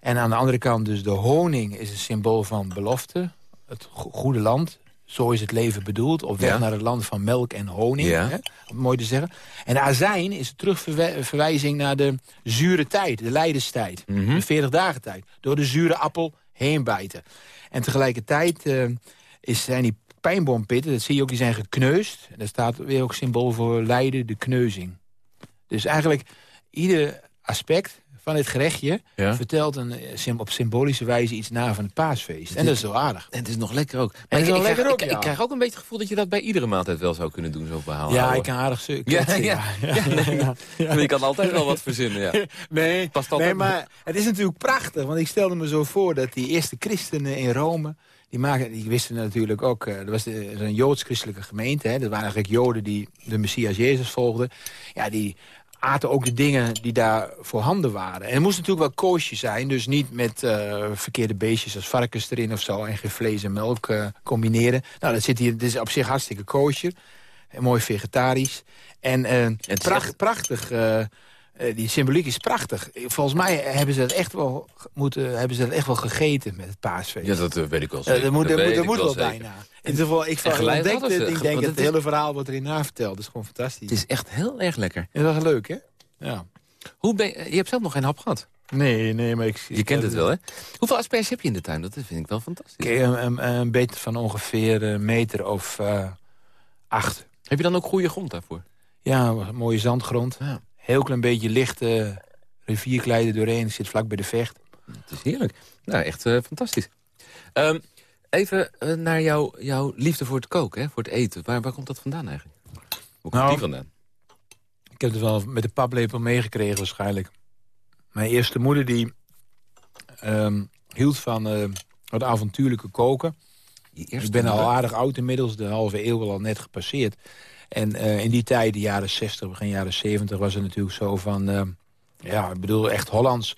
En aan de andere kant dus de honing is een symbool van belofte. Het go goede land, zo is het leven bedoeld. Op weg Ja. naar het land van melk en honing. Ja. Hè? Om mooi te zeggen. En azijn is een terugverwijzing naar de zure tijd. De lijdenstijd. Mhm. De 40 dagen tijd. Door de zure appel heen bijten. En tegelijkertijd uh, is, zijn die pijnboompitten, dat zie je ook, die zijn gekneusd. En daar staat weer ook symbool voor lijden, de kneuzing. Dus eigenlijk ieder aspect van dit gerechtje Ja. vertelt een, uh, op symbolische wijze iets na van het paasfeest. En dat is wel aardig. En het is nog lekker ook. is ik, ik lekker krijg, ook, ik, ja. ik krijg ook een beetje het gevoel dat je dat bij iedere maaltijd wel zou kunnen doen, zo verhaal. Ja, houden. ik kan aardig stuk. Ja, ja. Je kan altijd wel wat verzinnen, ja. Nee, Past nee, maar het is natuurlijk prachtig. Want ik stelde me zo voor dat die eerste christenen in Rome... die, maken, die wisten natuurlijk ook... eh, Er was een joods-christelijke gemeente. Hè, dat waren eigenlijk joden die de Messias Jezus volgden. Ja, die aten ook de dingen die daar voorhanden waren. En het moest natuurlijk wel koosje zijn. Dus niet met eh, verkeerde beestjes als varkens erin of zo... en geen vlees en melk eh, combineren. Nou, dat zit hier, dit is op zich hartstikke koosje. En mooi vegetarisch. En is pracht- echt- prachtig... eh, die symboliek is prachtig. Volgens mij hebben ze dat echt wel, moeten, hebben ze dat echt wel gegeten met het paasfeest. Ja, dat eh, weet ik wel Eh, zeker. dat moet, dat dat wel bijna. In ieder geval, ik En ze, het. Ik denk dat het hele verhaal wordt erin naverteld. Dat is gewoon fantastisch. Het is echt heel erg lekker. is wel leuk, hè? Ja. Hoe ben je, je hebt zelf nog geen hap gehad. Nee, nee, maar ik... Je kent het wel, hè? Hoeveel asperges heb je in de tuin? Dat vind ik wel fantastisch. Een, een, van ongeveer een meter of acht. Heb je dan ook goede grond daarvoor? Ja, mooie zandgrond. Ja. Heel klein beetje lichte rivierkleiden doorheen. Zit vlak bij de vecht. Het is heerlijk. Nou, echt uh, fantastisch. Um, even uh, naar jou, jouw liefde voor het koken, hè, voor het eten. Waar, waar komt dat vandaan eigenlijk? Hoe komt Nou, die vandaan? Ik heb het wel met de paplepel meegekregen waarschijnlijk. Mijn eerste moeder die ehm, hield van eh, het avontuurlijke koken. Ik ben al aardig oud inmiddels, de halve eeuw al net gepasseerd. En eh, in die tijd, de jaren 60, begin jaren 70, was het natuurlijk zo van... eh, ja, ik bedoel, echt Hollands.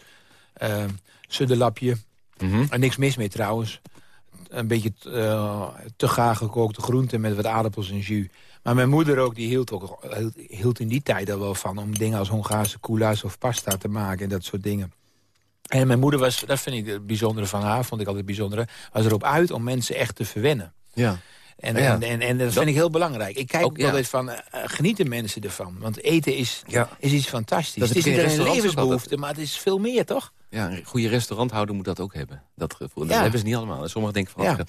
Uh, suddelapje. Mhm. En niks mis mee trouwens. Een beetje eh, te gaar gekookte groenten met wat aardappels en jus. Maar mijn moeder ook, die hield, ook, hield, in die tijd al wel van... om dingen als Hongaarse koela's of pasta te maken en dat soort dingen. En mijn moeder was, dat vind ik het bijzondere van haar, vond ik altijd bijzonder... was erop uit om mensen echt te verwennen. Ja. En, Ja. en, en, en dat vind ik heel belangrijk. Ik kijk Ook, altijd van, eh, eh, genieten mensen ervan? Want eten is, is iets fantastisch. Dat het is niet alleen een levensbehoefte, maar het is veel meer, toch? ja, een goede restauranthouder moet dat ook hebben. Dat gevoel. Dat hebben ze niet allemaal. En Sommigen denken van... Ja.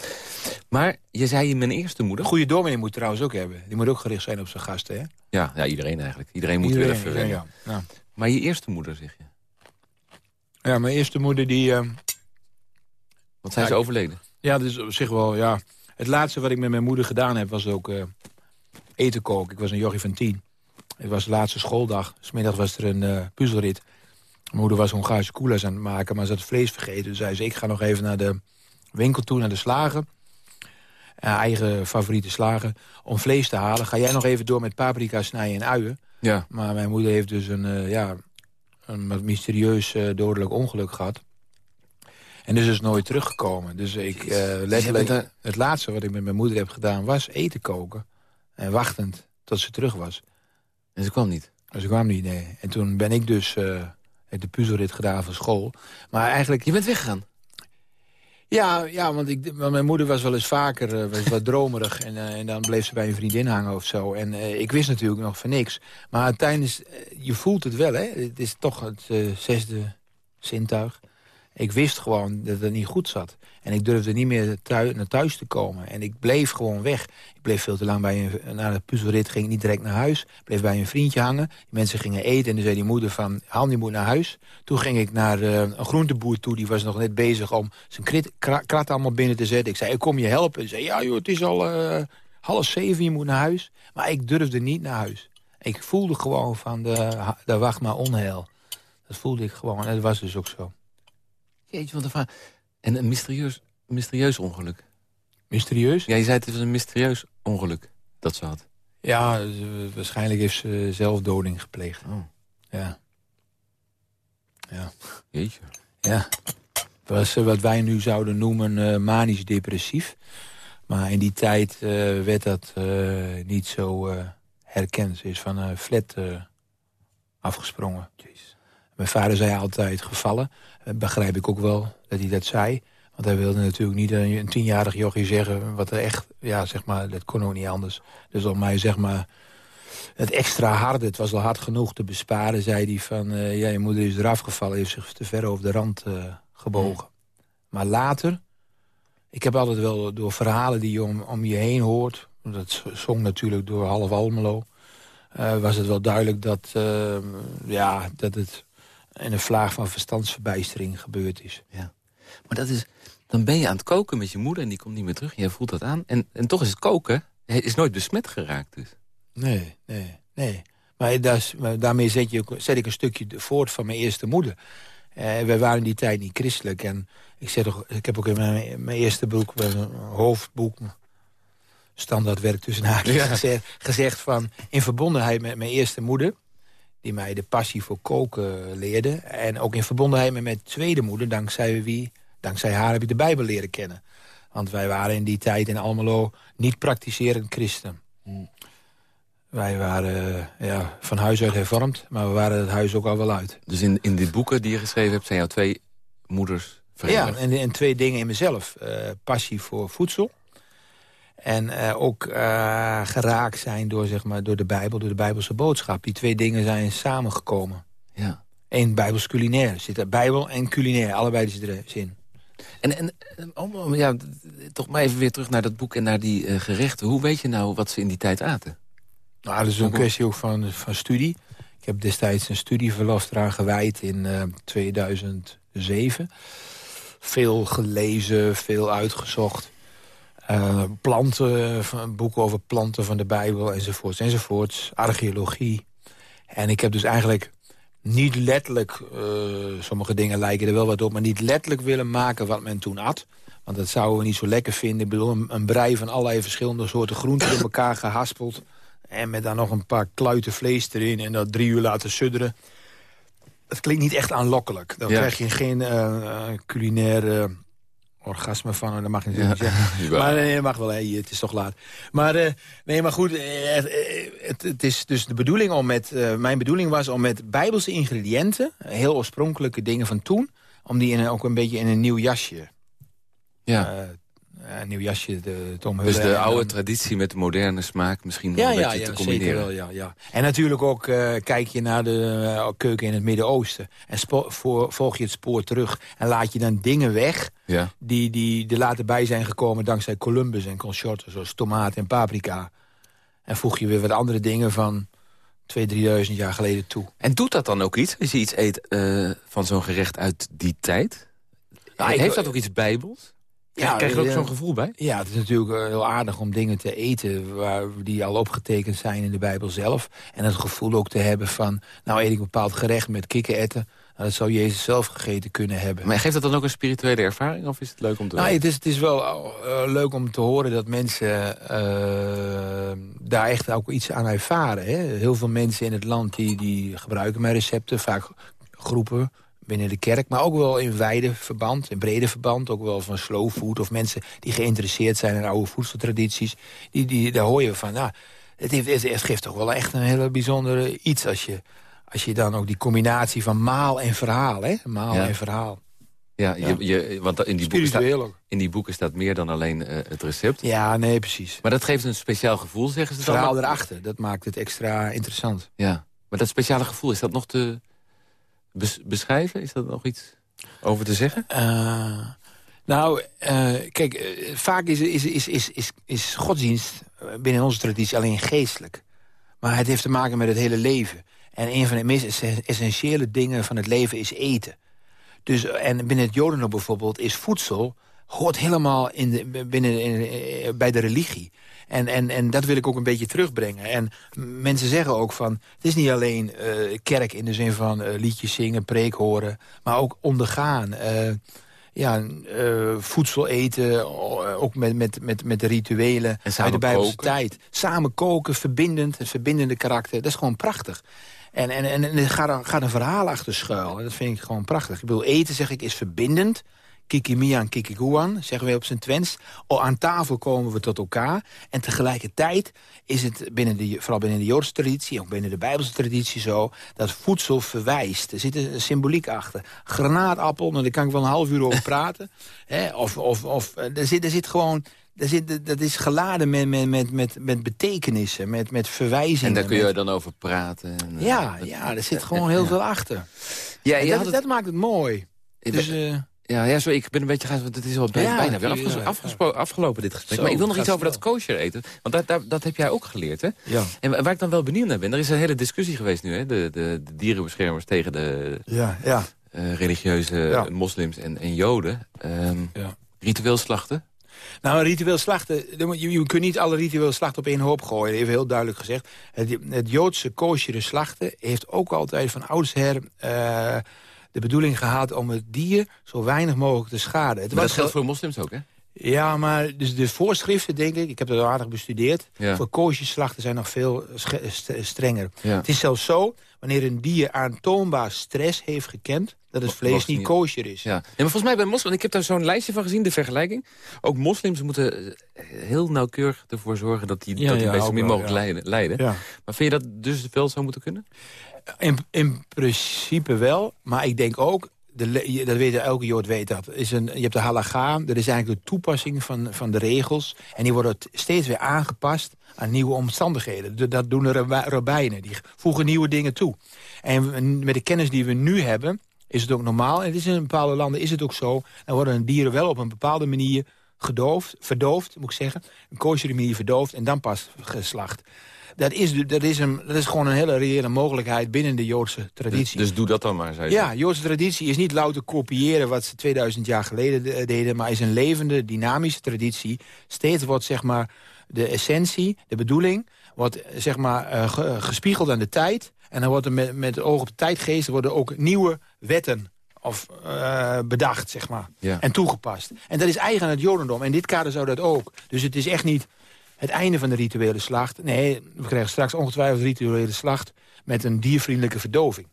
Maar je zei je mijn eerste moeder. Een goede dominee moet trouwens ook hebben. Die moet ook gericht zijn op zijn gasten, hè? Ja, ja, iedereen eigenlijk. Iedereen moet Iedereen, willen verwennen. iedereen, ja. Ja. Maar je eerste moeder, zeg je. ja, mijn eerste moeder die... eh, Want zijn Ja, ze overleden? Ja, dat is op zich wel, ja. Het laatste wat ik met mijn moeder gedaan heb, was ook eh, eten koken. Ik was een jochie van tien. Het was de laatste schooldag. Smiddag was er een eh, puzzelrit. Mijn moeder was Hongaarse koela's aan het maken, maar ze had vlees vergeten. Dus zei ze, ik ga nog even naar de winkel toe, naar de slager. Eh, eigen favoriete slager. Om vlees te halen. Ga jij nog even door met paprika snijden en uien. Ja. Maar mijn moeder heeft dus een, eh, ja, een wat mysterieus dodelijk ongeluk gehad. En dus is nooit teruggekomen. Dus ik eh, letterlijk, het laatste wat ik met mijn moeder heb gedaan was eten koken. En wachtend tot ze terug was. En ze kwam niet. Dus ik kwam niet, nee. En toen ben ik dus eh, de puzzelrit gedaan van school. Maar eigenlijk... Je bent weggegaan. Ja, ja want, ik, want mijn moeder was wel eens vaker was wat dromerig. En, en dan bleef ze bij een vriendin hangen of zo. En ik wist natuurlijk nog van niks. Maar tijdens, je voelt het wel, hè. Het is toch het zesde zintuig. Ik wist gewoon dat het niet goed zat. En ik durfde niet meer naar thuis te komen. En ik bleef gewoon weg. Ik bleef veel te lang bij een... Na de puzzelrit ging ik niet direct naar huis. Bleef bij een vriendje hangen. Mensen gingen eten. En toen zei die moeder van... Han, die moet naar huis. Toen ging ik naar eh, een groenteboer toe. Die was nog net bezig om zijn krat allemaal binnen te zetten. Ik zei, ik kom je helpen. Hij zei, ja joh, het is al eh, half zeven. Je moet naar huis. Maar ik durfde niet naar huis. Ik voelde gewoon van, de, de wacht maar onheil. Dat voelde ik gewoon. En dat was dus ook zo. Jeetje, wat een. En een mysterieus, mysterieus ongeluk. Mysterieus? Ja, je zei het was een mysterieus ongeluk dat ze had. Ja, waarschijnlijk heeft ze zelfdoding gepleegd. Oh, Ja. Ja. jeetje. Ja. Was eh, wat wij nu zouden noemen eh, manisch depressief. Maar in die tijd eh, werd dat niet zo herkend. Ze is van een flat afgesprongen. Mijn vader zei altijd gevallen. Eh, begrijp ik ook wel dat hij dat zei. Want hij wilde natuurlijk niet een, een tienjarig jochie zeggen... wat er echt, ja, zeg maar, dat kon ook niet anders. Dus om mij, zeg maar, het extra harde... het was al hard genoeg te besparen, zei hij van... eh, ja, je moeder is eraf gevallen, heeft zich te ver over de rand eh, gebogen. Maar later, ik heb altijd wel door verhalen die je om, om je heen hoort... dat zong natuurlijk door half Almelo... was het wel duidelijk dat, ja, dat het in een vlaag van verstandsverbijstering gebeurd is. Ja. Maar dat is, dan ben je aan het koken met je moeder en die komt niet meer terug. Jij voelt dat aan. En, en toch is het koken, is nooit besmet geraakt dus. Nee, nee, nee. Maar, dat is- maar daarmee zet, je, zet ik een stukje voort van mijn eerste moeder. Eh, wij waren in die tijd niet christelijk. En ik, toch, ik heb ook in mijn, mijn eerste boek, mijn hoofdboek... standaardwerk tussen haakjes, Ja. gezegd, gezegd van... in verbondenheid met mijn eerste moeder... die mij de passie voor koken leerde... en ook in verbondenheid met mijn tweede moeder... dankzij, wie, dankzij haar heb ik de Bijbel leren kennen. Want wij waren in die tijd in Almelo niet praktiserend christen. Wij waren eh, ja, van huis uit hervormd, maar we waren het huis ook al wel uit. Dus in, in die boeken die je geschreven hebt, zijn jouw twee moeders Ja, verenigd. en, en twee dingen in mezelf. Eh, passie voor voedsel. En eh, ook eh, geraakt zijn door, zeg maar, door de Bijbel, door de Bijbelse boodschap. Die twee dingen zijn samengekomen. Ja. Eén Bijbels culinair. Zit er Bijbel en culinair, allebei zit er zin. En, en om, ja, toch maar even weer terug naar dat boek en naar die eh, gerechten. Hoe weet je nou wat ze in die tijd aten? Nou, dat is een kwestie ook van, van studie. Ik heb destijds een studieverlof eraan gewijd in 2007. Veel gelezen, veel uitgezocht. Uh, planten, boeken over planten van de Bijbel enzovoorts enzovoorts. Archeologie. En ik heb dus eigenlijk niet letterlijk, uh, sommige dingen lijken er wel wat op... maar niet letterlijk willen maken wat men toen at. Want dat zouden we niet zo lekker vinden. Ik bedoel, een, een brei van allerlei verschillende soorten groenten... in elkaar gehaspeld. En met dan nog een paar kluiten vlees erin... en dat drie uur laten sudderen. Het klinkt niet echt aanlokkelijk. Dan krijg je geen uh, culinaire orgasme van, dat mag je natuurlijk niet zeggen. maar nee, je mag wel, het is toch laat. Maar, uh, nee, maar goed, het, het, is dus de bedoeling om met... Uh, mijn bedoeling was om met bijbelse ingrediënten... heel oorspronkelijke dingen van toen... om die in, ook een beetje in een nieuw jasje ja. Uh, een nieuw jasje, de Tom Dus de oude traditie met de moderne smaak misschien ja, een ja, beetje ja, te combineren. Zeker wel, ja, ja. En natuurlijk ook uh, kijk je naar de uh, keuken in het Midden-Oosten. En voor, volg je het spoor terug. En laat je dan dingen weg ja. die, die er later bij zijn gekomen... dankzij Columbus en consorten, zoals tomaat en paprika. En voeg je weer wat andere dingen van 2.000, 3.000 jaar geleden toe. En doet dat dan ook iets, als je iets eet van zo'n gerecht uit die tijd? Nou, Heeft dat ook iets bijbels? Ja, krijg je er ook zo'n gevoel bij? Ja, het is natuurlijk eh, heel aardig om dingen te eten... Waar, die al opgetekend zijn in de Bijbel zelf. En het gevoel ook te hebben van... nou eet ik een bepaald gerecht met kikkererwten... Nou, dat zou Jezus zelf gegeten kunnen hebben. Maar geeft dat dan ook een spirituele ervaring? Of is het leuk om te nou, het is, het is wel uh, leuk om te horen dat mensen uh, daar echt ook iets aan ervaren. Hè? Heel veel mensen in het land die, die gebruiken mijn recepten. Vaak groepen binnen de kerk. Maar ook wel in wijde verband, in brede verband. Ook wel van slow food of mensen die geïnteresseerd zijn in oude voedseltradities. Die, die, daar hoor je van, nou, het, heeft, het geeft toch wel echt een hele bijzondere iets... als je, als je dan ook die combinatie van maal en verhaal, hè? Maal en verhaal. Ja, Je, je, want in die, boeken staat, in die boeken staat meer dan alleen uh, het recept. Ja, nee, precies. Maar dat geeft een speciaal gevoel, zeggen ze dan? Het verhaal erachter, dat maakt het extra interessant. Ja, maar dat speciale gevoel, is dat nog te beschrijven? Is dat nog iets over te zeggen? Uh, nou, uh, kijk, uh, vaak is, is, is, is, is, is godsdienst binnen onze traditie alleen geestelijk. Maar het heeft te maken met het hele leven. En een van de meest essentiële dingen van het leven is eten. Dus, en binnen het jodendom bijvoorbeeld is voedsel... hoort helemaal in de, binnen, in, bij de religie. En, en, en dat wil ik ook een beetje terugbrengen. En mensen zeggen ook van... het is niet alleen uh, kerk in de zin van uh, liedjes zingen, preek horen... maar ook ondergaan... Uh, ja, voedsel eten, ook met, met, met, met de rituelen uit de Bijbelse koken. tijd. Samen koken, verbindend, het verbindende karakter. Dat is gewoon prachtig. En, en, en, en er gaat, gaat een verhaal achter schuil. Dat vind ik gewoon prachtig. Ik bedoel, eten, zeg ik, is verbindend. Kikimian, Kikiguan, zeggen we op zijn Twents. Aan tafel komen we tot elkaar. En tegelijkertijd is het binnen de, vooral binnen de Joodse traditie... ook binnen de Bijbelse traditie zo... dat voedsel verwijst. Er zit een symboliek achter. Granaatappel, nou, daar kan ik wel een half uur over praten. of of, of er, zit, er zit gewoon... Er zit, dat is geladen met, met, met, met, met betekenissen, met, met verwijzingen. En daar kun je dan over praten. En, ja, ja, er zit gewoon heel veel achter. Ja, dat, dat, maakt het mooi. Dus, uh, ja, ja sorry, ik ben een beetje gaan, want het is al bijna weer afgelopen dit gesprek. maar ik wil nog iets over dat kosher eten. Want dat, dat, dat heb jij ook geleerd, hè? Ja. En waar ik dan wel benieuwd naar ben, er is een hele discussie geweest nu, hè? De, de, de dierenbeschermers tegen de ja, ja. Uh, religieuze moslims en, en joden. Um, ritueel slachten. Nou, ritueel slachten, je, je kunt niet alle ritueel slachten op één hoop gooien. Even heel duidelijk gezegd. Het, het Joodse koosjere slachten heeft ook altijd van oudsher... Uh, de bedoeling gehad om het dier zo weinig mogelijk te schaden. Het dat geldt voor moslims ook, hè? Ja, maar dus de voorschriften, denk ik, ik heb dat aardig bestudeerd... voor koosjeslachten zijn nog veel strenger. Het is zelfs zo, wanneer een dier aantoonbaar stress heeft gekend... dat het vlees niet kosher is. Ja. ja. maar volgens mij bij moslims, ik heb daar zo'n lijstje van gezien, de vergelijking. Ook moslims moeten eh, heel nauwkeurig ervoor zorgen... dat die, dat die zo min mogelijk lijden. lijden. Maar vind je dat dus wel zou moeten kunnen? In, in principe wel, maar ik denk ook de, dat weet elke Jood weet dat. Is een, je hebt de halaga, dat is eigenlijk de toepassing van, van de regels. En die worden steeds weer aangepast aan nieuwe omstandigheden. Dat doen de rabbijnen, die voegen nieuwe dingen toe. En met de kennis die we nu hebben, is het ook normaal. En in bepaalde landen is het ook zo. Dan worden dieren wel op een bepaalde manier gedoofd, verdoofd, moet ik zeggen. Een kosher manier verdoofd en dan pas geslacht. Dat is, dat, is een, dat is gewoon een hele reële mogelijkheid binnen de Joodse Dus, traditie. dus doe dat dan maar, zei je. Ja, Joodse traditie is niet louter kopiëren wat ze 2000 jaar geleden de- deden... maar is een levende, dynamische traditie. Steeds wordt zeg maar, de essentie, de bedoeling... wordt zeg maar, eh, ge- gespiegeld aan de tijd. En dan wordt er met, met het oog op de tijdgeest... worden ook nieuwe wetten of, eh, bedacht, zeg maar. Ja. En toegepast. En dat is eigen aan het Jodendom. En dit kader zou dat ook. Dus het is echt niet het einde van de rituele slacht. Nee, we krijgen straks ongetwijfeld rituele slacht... met een diervriendelijke verdoving.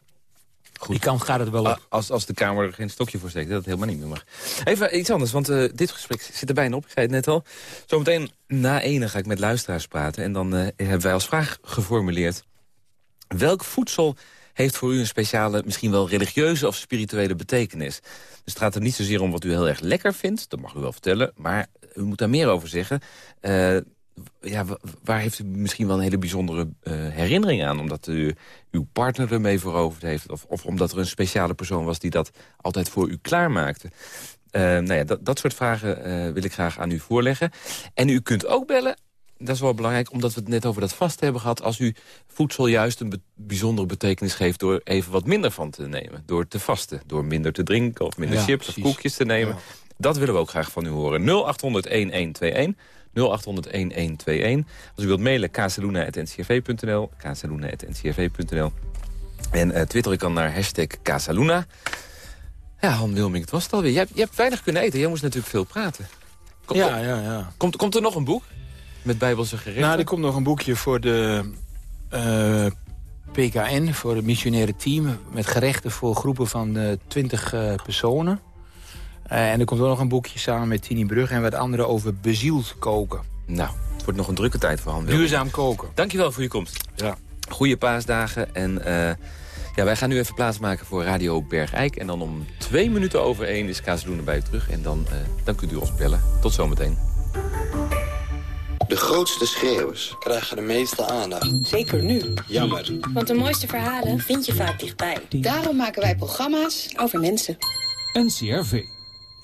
Goed. Die kant gaat het wel op. Als, als de Kamer er geen stokje voor steekt, dat het helemaal niet meer mag. Even iets anders, want eh, dit gesprek zit er bijna op. Ik zei het net al. Zometeen na ene ga ik met luisteraars praten. En dan eh, hebben wij als vraag geformuleerd... welk voedsel heeft voor u een speciale, misschien wel religieuze of spirituele betekenis? Dus het gaat er niet zozeer om wat u heel erg lekker vindt. Dat mag u wel vertellen. Maar u moet daar meer over zeggen. Eh, ja, wa- waar heeft u misschien wel een hele bijzondere eh, herinnering aan? Omdat u uw partner ermee veroverd heeft? Of, of omdat er een speciale persoon was die dat altijd voor u klaarmaakte? Eh nou ja, dat, dat soort vragen eh, wil ik graag aan u voorleggen. En u kunt ook bellen, dat is wel belangrijk... omdat we het net over dat vast hebben gehad... als u voedsel juist een be- bijzondere betekenis geeft... door even wat minder van te nemen. Door te vasten, door minder te drinken... of minder Ja, chips precies. of koekjes te nemen. Ja. Dat willen we ook graag van u horen. 0800-1121. 0800-1121. Als u wilt mailen, casaluna.ncrv.nl. casaluna.ncrv.nl. En eh Twitter ik kan naar hashtag Casaluna. Ja, Han Wilming, het was het alweer. Je hebt, je hebt weinig kunnen eten. Jij moest natuurlijk veel praten. Ja, ja, ja. komt, komt er nog een boek? Met bijbelse gerechten? Nou, er komt nog een boekje voor de eh, PKN, voor het missionaire team... met gerechten voor groepen van eh 20 eh, personen. Eh, en er komt ook nog een boekje samen met Tini Brug... en wat andere over bezield koken. Nou, het wordt nog een drukke tijd voor Han. Duurzaam koken. Dankjewel voor je komst. Ja. Goeie paasdagen. En eh, ja, wij gaan nu even plaatsmaken voor Radio Bergijk. En dan om twee minuten over één is Kazeloen bij u terug. En dan, eh, dan kunt u ons bellen. Tot zometeen. De grootste schreeuwers krijgen de meeste aandacht. Zeker nu. Jammer. Want de mooiste verhalen vind je vaak dichtbij. Daarom maken wij programma's Over mensen. NCRV.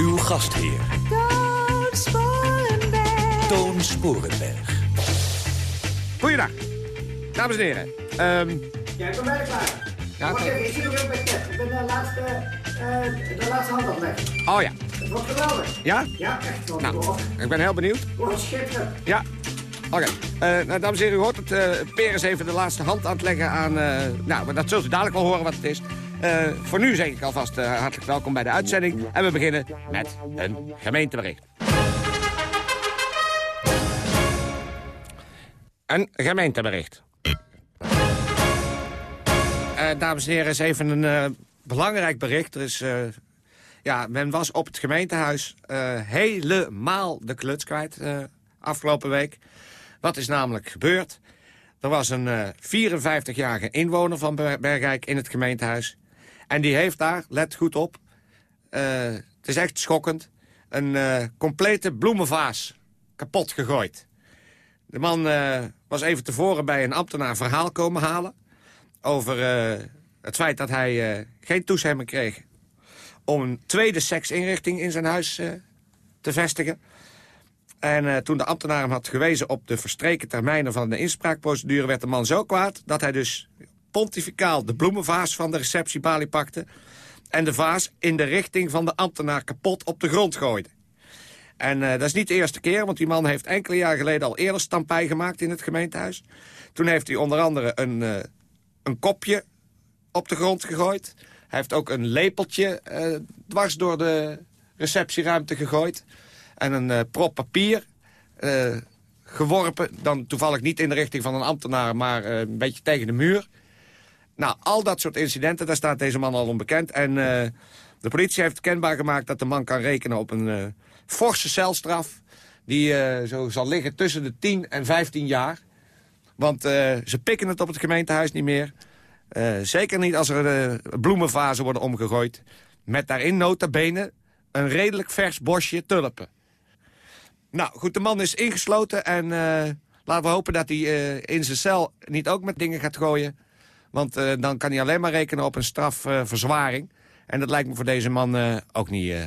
Uw gastheer, Toon Sporenberg. Toon Sporenberg. Goeiedag, dames en heren. Ehm Ja, ik ben bijna klaar. Ja, Wacht oké. even, ik zit nog even bij Ted. Ik ben de laatste, eh, de laatste hand afleggen. oh ja. Het wordt geweldig. Ja? Ja, echt. Nou, Oh, ik ben heel benieuwd. oh, schitterend. Ja. Oké. Eh, nou, dames en heren, u hoort het. eh per is even de laatste hand aan het leggen aan... eh, nou, maar dat zult u dadelijk wel horen wat het is. Eh, voor nu zeg ik alvast eh, hartelijk welkom bij de uitzending. En we beginnen met een gemeentebericht. Een gemeentebericht. Eh, dames en heren, is even een belangrijk bericht. Er is, ja, men was op het gemeentehuis eh, helemaal de kluts kwijt afgelopen week. Wat is namelijk gebeurd? Er was een eh, 54-jarige inwoner van Ber- Bergijk in het gemeentehuis. En die heeft daar, let goed op, eh, het is echt schokkend... een eh, complete bloemenvaas kapot gegooid. De man eh, was even tevoren bij een ambtenaar verhaal komen halen... over het feit dat hij geen toestemming kreeg... om een tweede seksinrichting in zijn huis te vestigen. En toen de ambtenaar hem had gewezen op de verstreken termijnen van de inspraakprocedure... werd de man zo kwaad dat hij dus pontificaal de bloemenvaas van de receptiebalie pakte... en de vaas in de richting van de ambtenaar kapot op de grond gooide. En eh, dat is niet de eerste keer, want die man heeft enkele jaar geleden al eerder stampij gemaakt in het gemeentehuis. Toen heeft hij onder andere een, eh, een kopje op de grond gegooid. Hij heeft ook een lepeltje eh, dwars door de receptieruimte gegooid. En een prop papier geworpen. Dan toevallig niet in de richting van een ambtenaar, maar een beetje tegen de muur. Nou, al dat soort incidenten, daar staat deze man al onbekend. En eh, de politie heeft kenbaar gemaakt dat de man kan rekenen op een eh, forse celstraf. die eh, zo zal liggen tussen de 10 en 15 jaar. Want ze pikken het op het gemeentehuis niet meer. Zeker niet als er bloemenvazen worden omgegooid. Met daarin nota bene een redelijk vers bosje tulpen. Nou, goed, de man is ingesloten en laten we hopen dat hij in zijn cel niet ook met dingen gaat gooien. Want eh, dan kan hij alleen maar rekenen op een strafverzwaring. en dat lijkt me voor deze man eh, ook niet eh,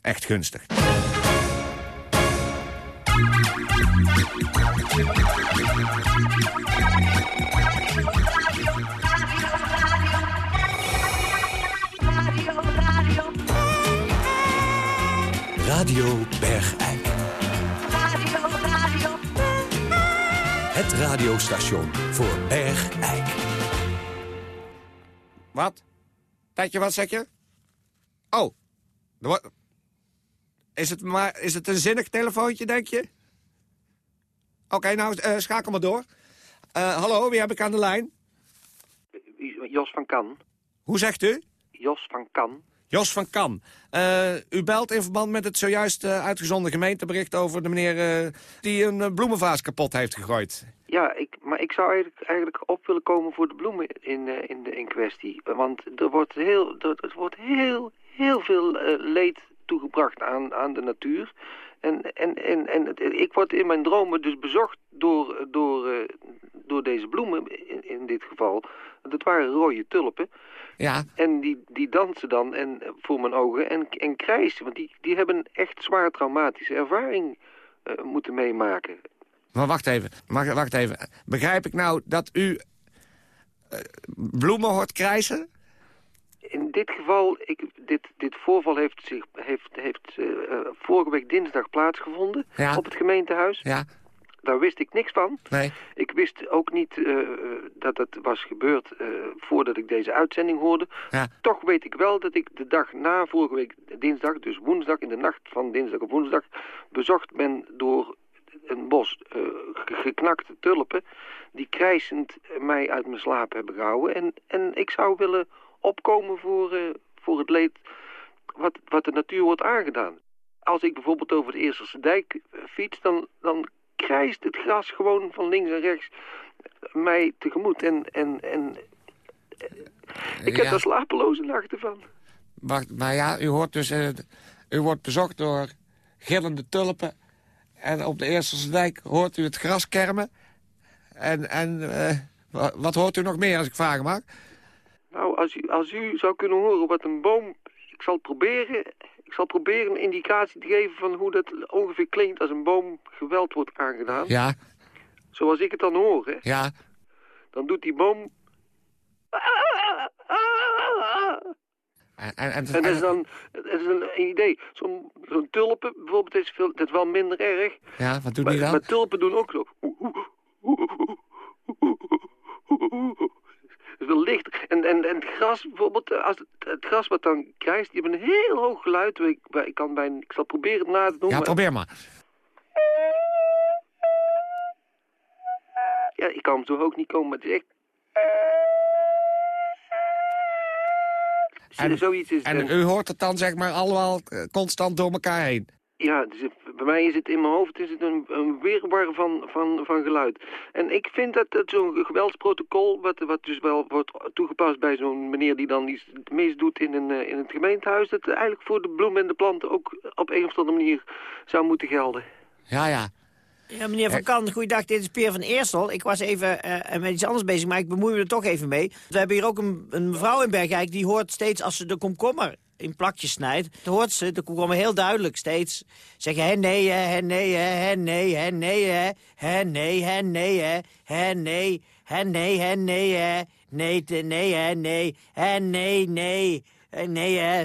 echt gunstig. Radio Bergijk. Het radiostation voor Bergijk. Wat? Tijdje, wat zeg je? Oh. Is het, maar, is het een zinnig telefoontje, denk je? Oké, nou, eh, schakel maar door. Eh, hallo, wie heb ik aan de lijn? Jos van Kan. Hoe zegt u? Jos van Kan. Jos van Kan. Eh, u belt in verband met het zojuist eh, uitgezonden gemeentebericht over de meneer eh, die een eh, bloemenvaas kapot heeft gegooid. Ja, ik, maar ik zou eigenlijk, eigenlijk op willen komen voor de bloemen in, eh, in, de, in kwestie. Want er wordt heel, er, wordt heel, heel veel eh, leed toegebracht aan, aan de natuur. En, en, en, en ik word in mijn dromen dus bezocht door, door, eh, door deze bloemen in, in dit geval. Dat waren rode tulpen. Ja. En die, die dansen dan en, voor mijn ogen en, en krijsen. Want die, die hebben echt zwaar traumatische ervaring moeten meemaken. Maar wacht even, wacht, wacht even. Begrijp ik nou dat u eh, bloemen hoort krijsen? In dit geval, ik, dit, dit voorval heeft, zich, heeft, heeft eh, eh, vorige week dinsdag plaatsgevonden Ja. op het gemeentehuis. Ja. Daar wist ik niks van. Nee. Ik wist ook niet dat het was gebeurd voordat ik deze uitzending hoorde. Ja. Toch weet ik wel dat ik de dag na vorige week dinsdag, dus woensdag, in de nacht van dinsdag op woensdag, bezocht ben door een bos eh, ge- geknakte tulpen die krijsend mij uit mijn slaap hebben gehouden. En, en ik zou willen opkomen voor, eh, voor het leed wat, wat de natuur wordt aangedaan. Als ik bijvoorbeeld over de Eerselse dijk eh, fiets, dan, dan krijst het gras gewoon van links en rechts mij tegemoet. En, en, en ik heb Ja. daar slapeloze nachten van. Wacht, maar ja, u hoort dus... u wordt bezocht door gillende tulpen. En op de Eerste dijk hoort u het gras kermen. En, en eh, wa- wat hoort u nog meer, als ik vragen mag? Nou, als u, als u zou kunnen horen wat een boom... Ik zal proberen, ik zal proberen een indicatie te geven van hoe dat ongeveer klinkt als een boom geweld wordt aangedaan. Ja, Zoals ik het dan hoor, hè. ja. Dan doet die boom... En, en, en, En dat is dan dat is een, idee. Zo'n zo'n tulpen bijvoorbeeld is, veel, dat is wel minder erg. ja, wat doet Maar, die dan? maar tulpen doen ook zo. Het is wel lichter. En, en, en het gras bijvoorbeeld, eh, als het, het gras wat dan krijgt, die hebben een heel hoog geluid. Ik, ik, kan bijna, ik zal proberen het na te doen. Ja, maar- probeer maar. Ja, ik kan hem zo hoog niet komen, maar het is echt... En- Zoiets is het. En u hoort het dan zeg maar allemaal eh, constant door elkaar heen. Ja, dus het- bij mij is het in mijn hoofd is het een, een van, van, van geluid. En ik vind dat, dat zo'n geweldsprotocol, wat, wat dus wel wordt toegepast bij zo'n meneer die dan iets misdoet in, een, eh, in het gemeentehuis, dat het eigenlijk voor de bloemen en de planten ook op een of andere manier zou moeten gelden. Ja, ja. Ja, meneer Van Kan, goeiedag. Dit is Peer van Eersel. Ik was even eh, met iets anders bezig, maar ik bemoei me er toch even mee. We hebben hier ook een, een mevrouw in Bergijk, die hoort steeds als ze de komkommer in plakjes snijdt, dan hoort ze de komkommer heel duidelijk steeds zeggen... hè nee, hè, hè nee, hè, hè nee, hè nee, hè, hè nee, hè nee, hè, hè nee, hè nee, hè nee, hè, nee, hè nee, hè nee, nee, hè nee, hè.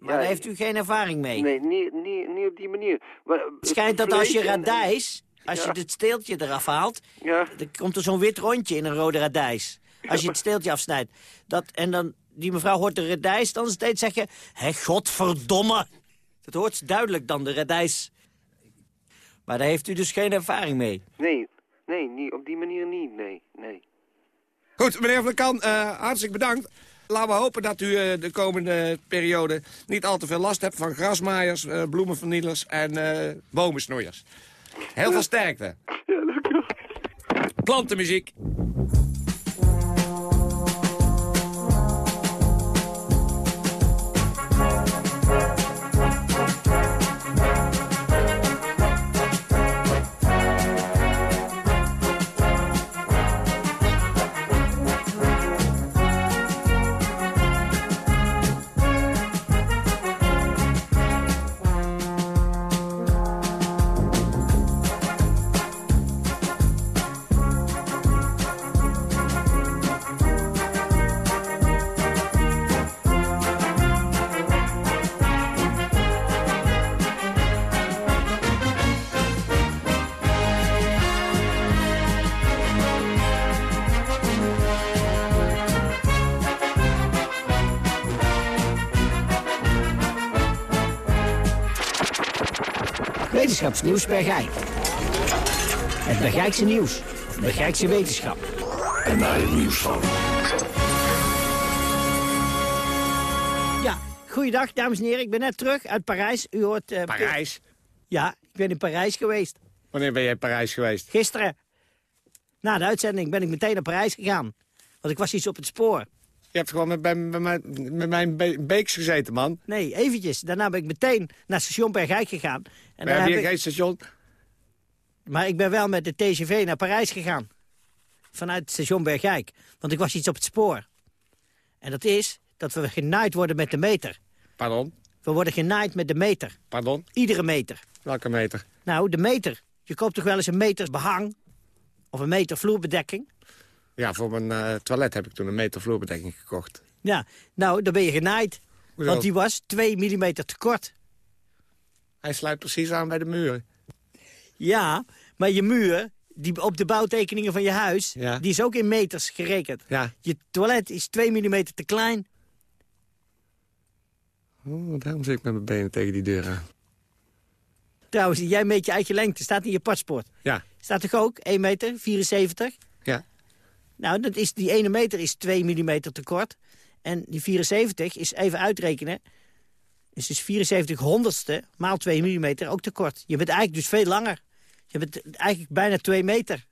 Maar daar heeft u geen ervaring mee. Nee, niet, niet, niet op die manier. Maar, Het schijnt dat als je radijs, als Ja. je het steeltje eraf haalt, Ja. dan komt er zo'n wit rondje in een rode radijs. Als je het steeltje afsnijdt. Dat, en dan, die mevrouw hoort de radijs dan steeds zeggen, hé, godverdomme. Dat hoort ze duidelijk dan, de radijs. Maar daar heeft u dus geen ervaring mee. Nee, nee, niet, op die manier niet, nee, nee. Goed, meneer Van Kan, eh, hartstikke bedankt. Laten we hopen dat u eh, de komende periode niet al te veel last hebt van grasmaaiers, eh, bloemenvernielers en eh bomensnoeiers. Heel veel sterkte. Plantenmuziek. Wetenschapsnieuws per Gijk. Het Bergijkse nieuws. Of Bergijkse wetenschap. En daar het nieuws van. Ja, goeiedag dames en heren. Ik ben net terug uit Parijs. U hoort... eh, Parijs? Ja, ik ben in Parijs geweest. Wanneer ben jij in Parijs geweest? Gisteren. Na de uitzending ben ik meteen naar Parijs gegaan. Want ik was iets op het spoor. Je hebt gewoon met, bij- mijn- met mijn be beeks gezeten, man. Nee, eventjes. Daarna ben ik meteen naar station Bergijk gegaan. En We hebben heb hier ik- geen station. Maar ik ben wel met de TGV naar Parijs gegaan. Vanuit station Bergijk. Want ik was iets op het spoor. En dat is dat we genaaid worden met de meter. Pardon? We worden genaaid met de meter. Pardon? Iedere meter. Welke meter? Nou, de meter. Je koopt toch wel eens een meter behang? Of een meter vloerbedekking? Ja, voor mijn eh, toilet heb ik toen een meter vloerbedekking gekocht. Ja, nou, dan ben je genaaid. Hoezo? Want die was 2 mm te kort. Hij sluit precies aan bij de muren. Ja, maar je muur, die op de bouwtekeningen van je huis... Ja. die is ook in meters gerekend. Ja. Je toilet is 2 mm te klein. Oh, daarom zit ik met mijn benen tegen die deur aan. Trouwens, jij meet je eigen lengte. Staat in je paspoort. Ja, Staat toch ook 1 meter, 74? Nou, dat is, die ene meter is 2 mm te kort. En die 74 is even uitrekenen. Is dus 74 honderdste maal 2 mm ook te kort. Je bent eigenlijk dus veel langer. Je bent eigenlijk bijna 2 meter.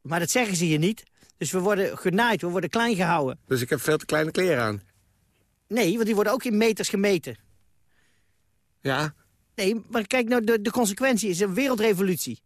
Maar dat zeggen ze je niet. Dus we worden genaaid, we worden klein gehouden. Dus ik heb veel te kleine kleren aan. Nee, want die worden ook in meters gemeten. Ja, Nee, maar kijk nou, de, de consequentie is een wereldrevolutie.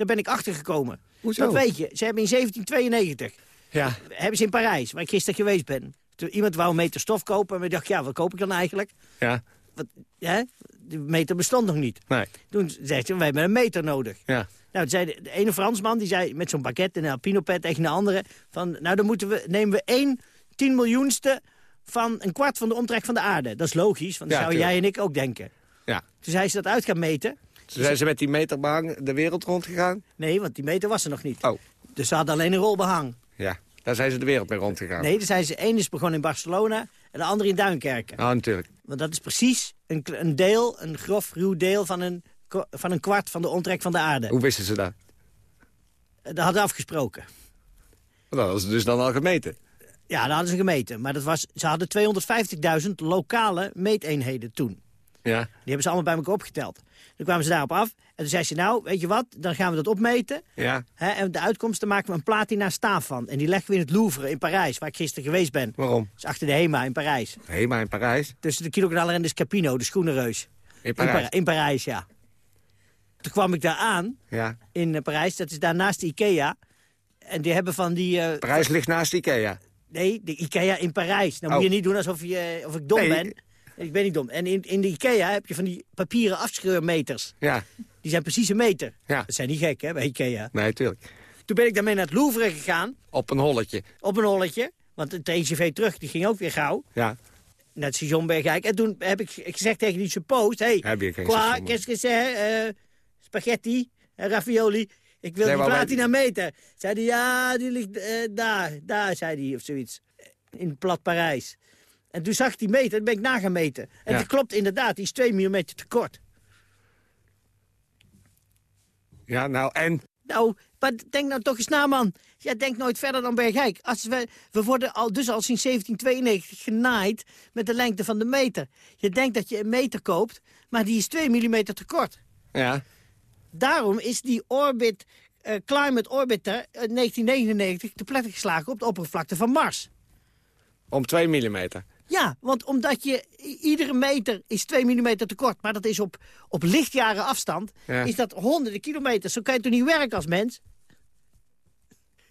Daar ben ik achter gekomen. Hoezo? Dat weet je. Ze hebben in 1792, ja. hebben ze in Parijs, waar ik gisteren geweest ben. Toen iemand wou een meter stof kopen en ik dacht, ja, wat koop ik dan eigenlijk? Ja, Wat, hè? De meter bestond nog niet. nee. Toen zei ze, wij hebben een meter nodig. Ja. Nou, zei de, de ene Fransman, die zei met zo'n pakket en een alpinopet tegen de andere... van, nou, dan moeten we, nemen we één tien miljoenste van een kwart van de omtrek van de aarde. Dat is logisch, want dat Ja, zouden jij tuurlijk. en ik ook denken. Ja. Toen zei ze dat uit gaan meten. Toen zijn ze met die meterbehang de wereld rondgegaan. Nee, want die meter was er nog niet. Oh, Dus ze hadden alleen een rol behang. ja. Daar zijn ze de wereld mee rondgegaan. Nee, dan zijn ze één is begonnen in Barcelona en de andere in Duinkerken. Ah, natuurlijk. Want dat is precies een, een deel, een grof ruw deel van een, van een kwart van de omtrek van de aarde. Hoe wisten ze dat? Dat hadden afgesproken. Dat hadden ze dus dan al gemeten. Ja, dat hadden ze gemeten. Maar dat was, ze hadden 250.000 lokale meeteenheden toen. Ja. Die hebben ze allemaal bij elkaar opgeteld. Toen kwamen ze daarop af. En toen zei ze, nou, weet je wat, dan gaan we dat opmeten. Ja. Hè, en de uitkomsten maken we een platina staaf van. En die leggen we in het Louvre in Parijs, waar ik gisteren geweest ben. Waarom? Dat is achter de HEMA in Parijs. Hema in Parijs. Tussen de kiloknaller en de Scapino, de schoenenreus. In Parijs. In, Parijs, ja. Toen kwam ik daar aan, Ja. in eh, Parijs. Dat is daar naast de Ikea. En die hebben van die... eh, Parijs ligt naast Ikea. Nee, de Ikea in Parijs. Nou Oh. moet je niet doen alsof je, of ik dom Nee. ben. Ik ben niet dom. En in, in de Ikea heb je van die papieren afscheurmeters. Ja. Die zijn precies een meter. Ja. Dat zijn niet gek, hè, bij Ikea. Nee, tuurlijk. Toen ben ik daarmee naar het Louvre gegaan, Op een holletje. op een holletje. Want de TGV terug, die ging ook weer gauw. Ja. Naar het station Bergijk. En toen heb ik gezegd tegen die suppost... Hey, Heb je geen que c'est, eh, spaghetti, ravioli. Ik wil Nee, die maar wij- platina meter. Zei hij, ja, die ligt eh, daar, daar, zei hij, of zoiets. In plat Parijs. En toen zag die meter, toen ben ik na gaan meten. En Ja. dat klopt inderdaad, die is 2 mm te kort. Ja, nou, en? Nou, Maar denk nou toch eens na, man. Jij denkt nooit verder dan Bergijk. Als we, we worden al, dus al sinds 1792 genaaid met de lengte van de meter. Je denkt dat je een meter koopt, maar die is 2 mm te kort. Ja. Daarom is die Orbit, eh, Climate Orbiter uit 1999 te pletten geslagen op de oppervlakte van Mars. Om 2 millimeter. Ja, want omdat je iedere meter is 2 mm te kort, maar dat is op, op lichtjaren afstand, Ja. is dat honderden kilometers. Zo kan je toch niet werken als mens?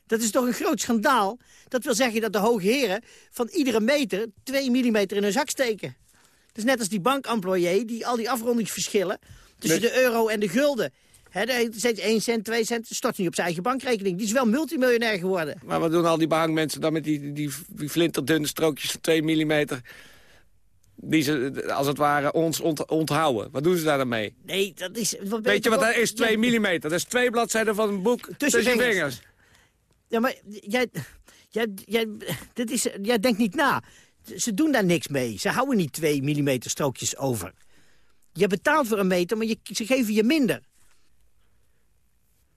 Dat is toch een groot schandaal? Dat wil zeggen dat de hoge heren van iedere meter 2 mm in hun zak steken. Dat is net als die bankemployé die al die afrondingsverschillen tussen de euro en de gulden. Hè, de steeds 1 cent, 2 cent, stort niet op zijn eigen bankrekening. Die is wel multimiljonair geworden. Maar wat doen al die behangmensen dan met die, die, die flinterdunne strookjes van 2 millimeter... die ze, als het ware, ons ont- onthouden? Wat doen ze daar dan mee? Nee, dat is... Wat Weet je wat dat is? Ja, 2 millimeter. Dat is twee bladzijden van een boek tussen, je vingers. vingers. Ja, maar jij, jij, jij, dit is, jij denkt niet na. Ze doen daar niks mee. Ze houden niet 2 mm strookjes over. Je betaalt voor een meter, maar je, ze geven je minder.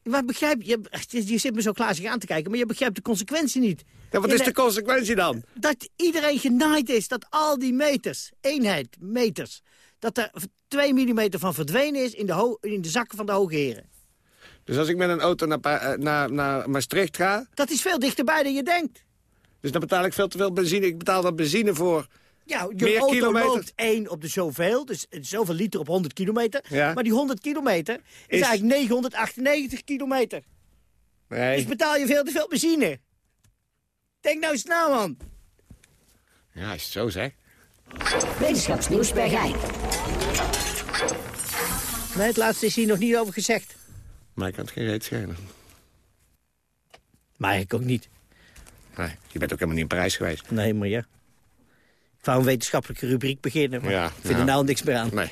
Maar begrijp je, je zit me zo klaarzig aan te kijken, maar je begrijpt de consequentie niet. Ja, wat is de consequentie dan? Dat iedereen genaaid is, dat al die meters, eenheid, meters... dat er 2 mm van verdwenen is in de, in de zakken van de hoge heren. Dus als ik met een auto naar, eh, naar, naar Maastricht ga... Dat is veel dichterbij dan je denkt. dus dan betaal ik veel te veel benzine. Ik betaal dan benzine voor... Ja, je Meer auto kilometer. loopt 1 op de zoveel, dus zoveel liter op 100 kilometer. Ja. Maar die 100 kilometer is, Is- eigenlijk 998 kilometer. Nee. Dus betaal je veel te veel benzine. Denk nou eens na, man. Ja, als je het zo zegt. Wetenschapsnieuws bij Rijn. Nee, het laatste is hier nog niet over gezegd. Maar ik kan het geen reet schelen. Maar ik ook niet. Nee, je bent ook helemaal niet in Parijs geweest. Nee, maar ja. Wou een wetenschappelijke rubriek beginnen, maar Ja, ik vind er nou niks meer aan. Nee.